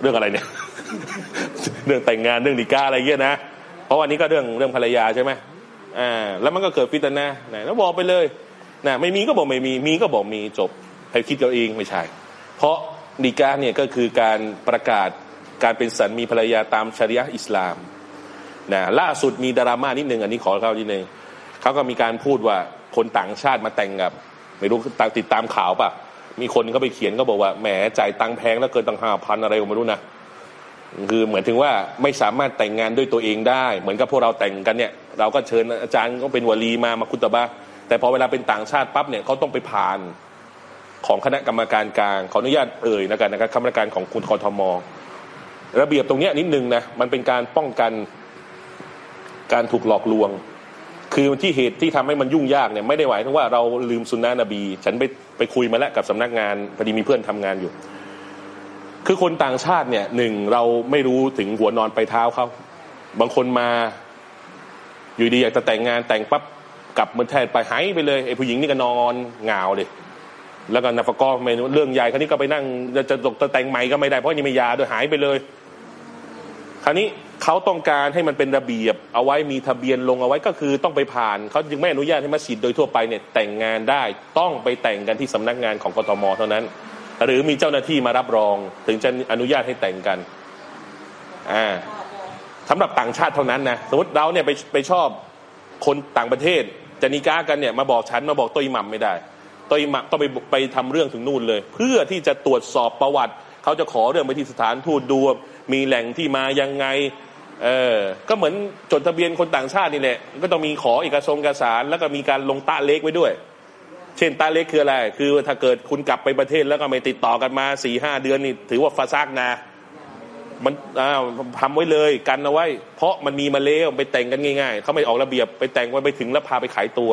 เรื่องอะไรเนี่ย เรื่องแต่งงานเรื่องนิก้าอะไรเงี้ยนะเพราะวันนี้ก็เรื่องเรื่องภรรยาใช่ไหมอ่าแล้วมันก็เกิดฟิตนะนะแล้วบอกไปเลยนะไม่มีก็บอกไม่มี มีก็บอกมีจบให้คิดเอาเองไม่ใช่ เพราะนิก้าเนี่ยก็คือการประกาศการเป็นสันมีภรรยาตามชริยะอิสลาม นะล่าสุดมีดราม่านิดนึงอันนี้ขอเข้านิดนึงเขาก็มีการพูดว่าคนต่างชาติมาแต่งกับไม่รู้ติดตามข่าวป่ะ มีคนเขาไปเขียนก็บอกว่าแหมจ่ายตังค์แพงแล้วเกินตังห้าพันอะไรก็ไม่รู้นะคือเหมือนถึงว่าไม่สามารถแต่งงานด้วยตัวเองได้ เหมือนกับพวกเราแต่งกันเนี่ย เราก็เชิญอาจารย์ก็เป็นวลีมามาคุตบะแต่พอเวลาเป็นต่างชาติปั๊บเนี่ยเขาต้องไปผ่านของคณะกรรมการกลางขออนุญาตเอ่ยนะกันนะครับคณะกรรมการของคุณคอทม ระเบียบตรงเนี้ยนิดนึงนะมันเป็นการป้องกัน การถูกหลอกลวง คือที่เหตุที่ทำให้มันยุ่งยากเนี่ยไม่ได้หมายถึงว่าเราลืมสุนนะนบี ฉันไปไปคุยมาแล้วกับสำนักงานพอดีมีเพื่อนทำงานอยู่ คือคนต่างชาติเนี่ยหนึ่งเราไม่รู้ถึงหัวนอนไปเท้าเขาบางคนมาอยู่ดีอยากจะแต่งงานแต่งปั๊บกลับเมืองไทยไปหายไปเลยไอ้ผู้หญิงนี่ก็นอนเหงาเลยแล้วก็นัฟกอไม่เรื่องใหญ่คราวนี้ก็ไปนั่งจะจะตกแต่งใหม่ก็ไม่ได้เพราะนี่ไม่ยาด้วยหายไปเลย คราวนี้ เขาต้องการให้มันเป็นระเบียบเอาไว้มีทะเบียนลงเอาไว้ก็คือต้องไปผ่านเขาจึงไม่อนุญาตให้มัสยิดโดยทั่วไปเนี่ยแต่งงานได้ต้องไปแต่งกันที่สำนักงานของกทมเท่านั้น หรือมีเจ้าหน้าที่มารับรอง ถึงจะอนุญาตให้แต่งกันอ่าสำหรับต่างชาติเท่านั้นนะสมมติเราเนี่ยไปไปชอบคนต่างประเทศจะนิก้ากันเนี่ยมาบอกฉันมาบอกตัวอิหมัมไม่ได้ตัวอิหมัมต้องไปไปทำเรื่องถึงนู่นเลย เพื่อที่จะตรวจสอบประวัติ เขาจะขอเรื่องไปที่สถานทูตดูมีแหล่งที่มายังไง เออ ก็เหมือนจดทะเบียนคนต่างชาตินี่แหละ ก็ต้องมีขอเอกสารเอกสาร แล้วก็มีการลงตะเล็กไว้ด้วย เช่นตาเล็กคืออะไร คือถ้าเกิดคุณกลับไปประเทศแล้วก็ไม่ติดต่อกันมาสี่ห้าเดือนนี่ถือว่าฟาซากนามันอ่าทำไว้เลยกันเอาไว้ เพราะมันมีมาแล้วไปแต่งกันง่ายๆ เขาไม่ออกระเบียบไปแต่งไว้ไปถึงแล้วพาไปขายตัว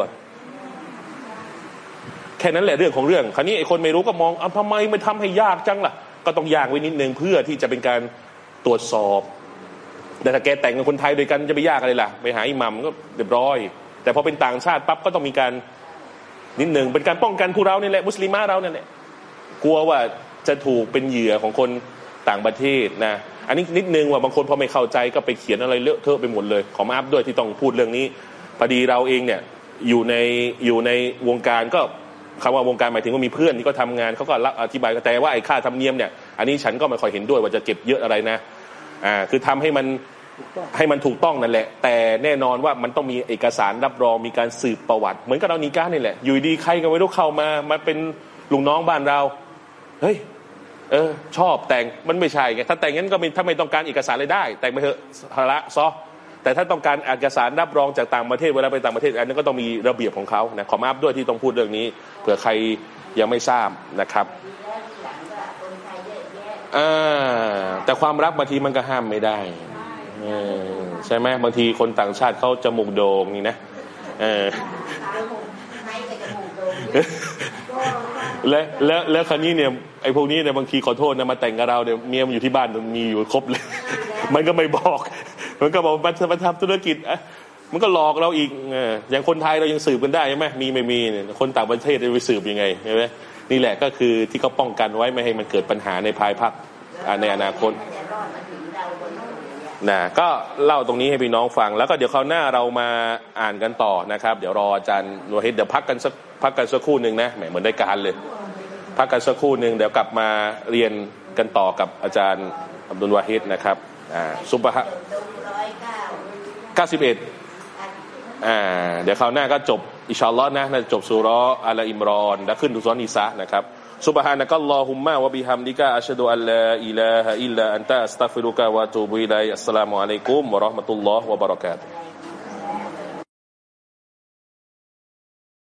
แค่นั้นแหละเรื่องของเรื่อง คราวนี้ไอ้คนไม่รู้ก็มองอะทำไมไม่ทำให้ยากจังล่ะ ก็ต้องยากไว้นิดนึงเพื่อที่จะเป็นการตรวจสอบ แต่ถ้าแกแต่งกับคนไทยโดยกันจะไปยากอะไรล่ะ ไปหาอิหมัมก็เรียบร้อย แต่พอเป็นต่างชาติปั๊บก็ต้องมีการนิดหนึ่งเป็นการป้องกันผู้เราเนี่ยแหละมุสลิมาเราเนี่ยแหละกลัวว่าจะถูกเป็นเหยื่อของคนต่างประเทศนะอันนี้นิดนึงว่าบางคนพอไม่เข้าใจก็ไปเขียนอะไรเลอะเทอะไปหมดเลยขอมาอัพด้วยที่ต้องพูดเรื่องนี้พอดีเราเองเนี่ยอยู่ในอยู่ในวงการก็คำว่าวงการหมายถึงว่ามีเพื่อนที่ก็ทำงานเขาก็รับอธิบายแต่ว่าไอ้ค่าธรรมเนียมเนี่ยอันนี้ฉันก็ไม่ค่อยเห็นด้วยว่าจะเก็บเยอะอะไรนะ อ่าคือทำให้มันให้มันถูกต้องนั่นแหละ แต่แน่นอนว่ามันต้องมีเอกสารรับรองมีการสืบประวัติ เหมือนกับเรานีก้านี่แหละ อยู่ดีใครก็ไม่รู้เข้ามามาเป็นลุงน้องบ้านเรา เฮ้ยเออ ชอบแต่งมันไม่ใช่ไงถ้าแต่งงั้นก็ไม่ถ้าไม่ต้องการเอกสารเลยได้ แต่งไปเถอะภาระซอแต่ถ้าต้องการเอกสารรับรองจากต่างประเทศเวลาไปต่างประเทศอันนั้นก็ต้องมีระเบียบของเขานะขอมาอัพด้วยที่ต้องพูดเรื่องนี้เผื่อใครยังไม่ทราบนะครับ อ่าแต่ความรักบางทีมันก็ห้ามไม่ได้เออใช่ไหมบางทีคนต่างชาติเขาจมูกโด่งนี่นะเออและและและครั้นี้เนี่ยไอ้พวกนี้เนี่ยบางทีขอโทษนะมาแต่งกับเราเนี่ยเมียมันอยู่ที่บ้านมีอยู่ครบเลย มันก็ไม่บอก มันก็บอกมันมาทำธุรกิจอะมันก็หลอกเราอีกเอออย่างคนไทยเรายังสืบกันได้ใช่ไหมมีไม่มีเนี่ยคนต่างประเทศจะไปสืบยังไงใช่ไหม นี่แหละก็คือที่เขาป้องกันไว้ไม่ให้มันเกิดปัญหาในภายภาคอ่าในอนาคตนะก็เล่าตรงนี้ให้พี่น้องฟัง แล้วก็เดี๋ยวคราวหน้าเรามาอ่านกันต่อนะครับ เดี๋ยวรออาจารย์วาเฮดเดี๋ยวพักกันสักพักกันสักครู่หนึ่งนะแหมเหมือนรายการเลย พักกันสักครู่หนึ่งเดี๋ยวกลับมาเรียนกันต่อกับอาจารย์อับดุลวาฮิดนะครับอ่าซุปเปอร์ฮะเก้าสิบเอ็ดอ่าเดี๋ยวคราวหน้าก็จบ อินชาอัลลอฮ์นะน่าจะจบสุเรออัลอิมรอนแล้วขึ้นดุซอนอิสะนะครับ سبحانك اللهم وبحمدك أشهد أن لا إله إلا أنت أستغفرك وأتوب إليك السلام عليكم ورحمة الله وبركاته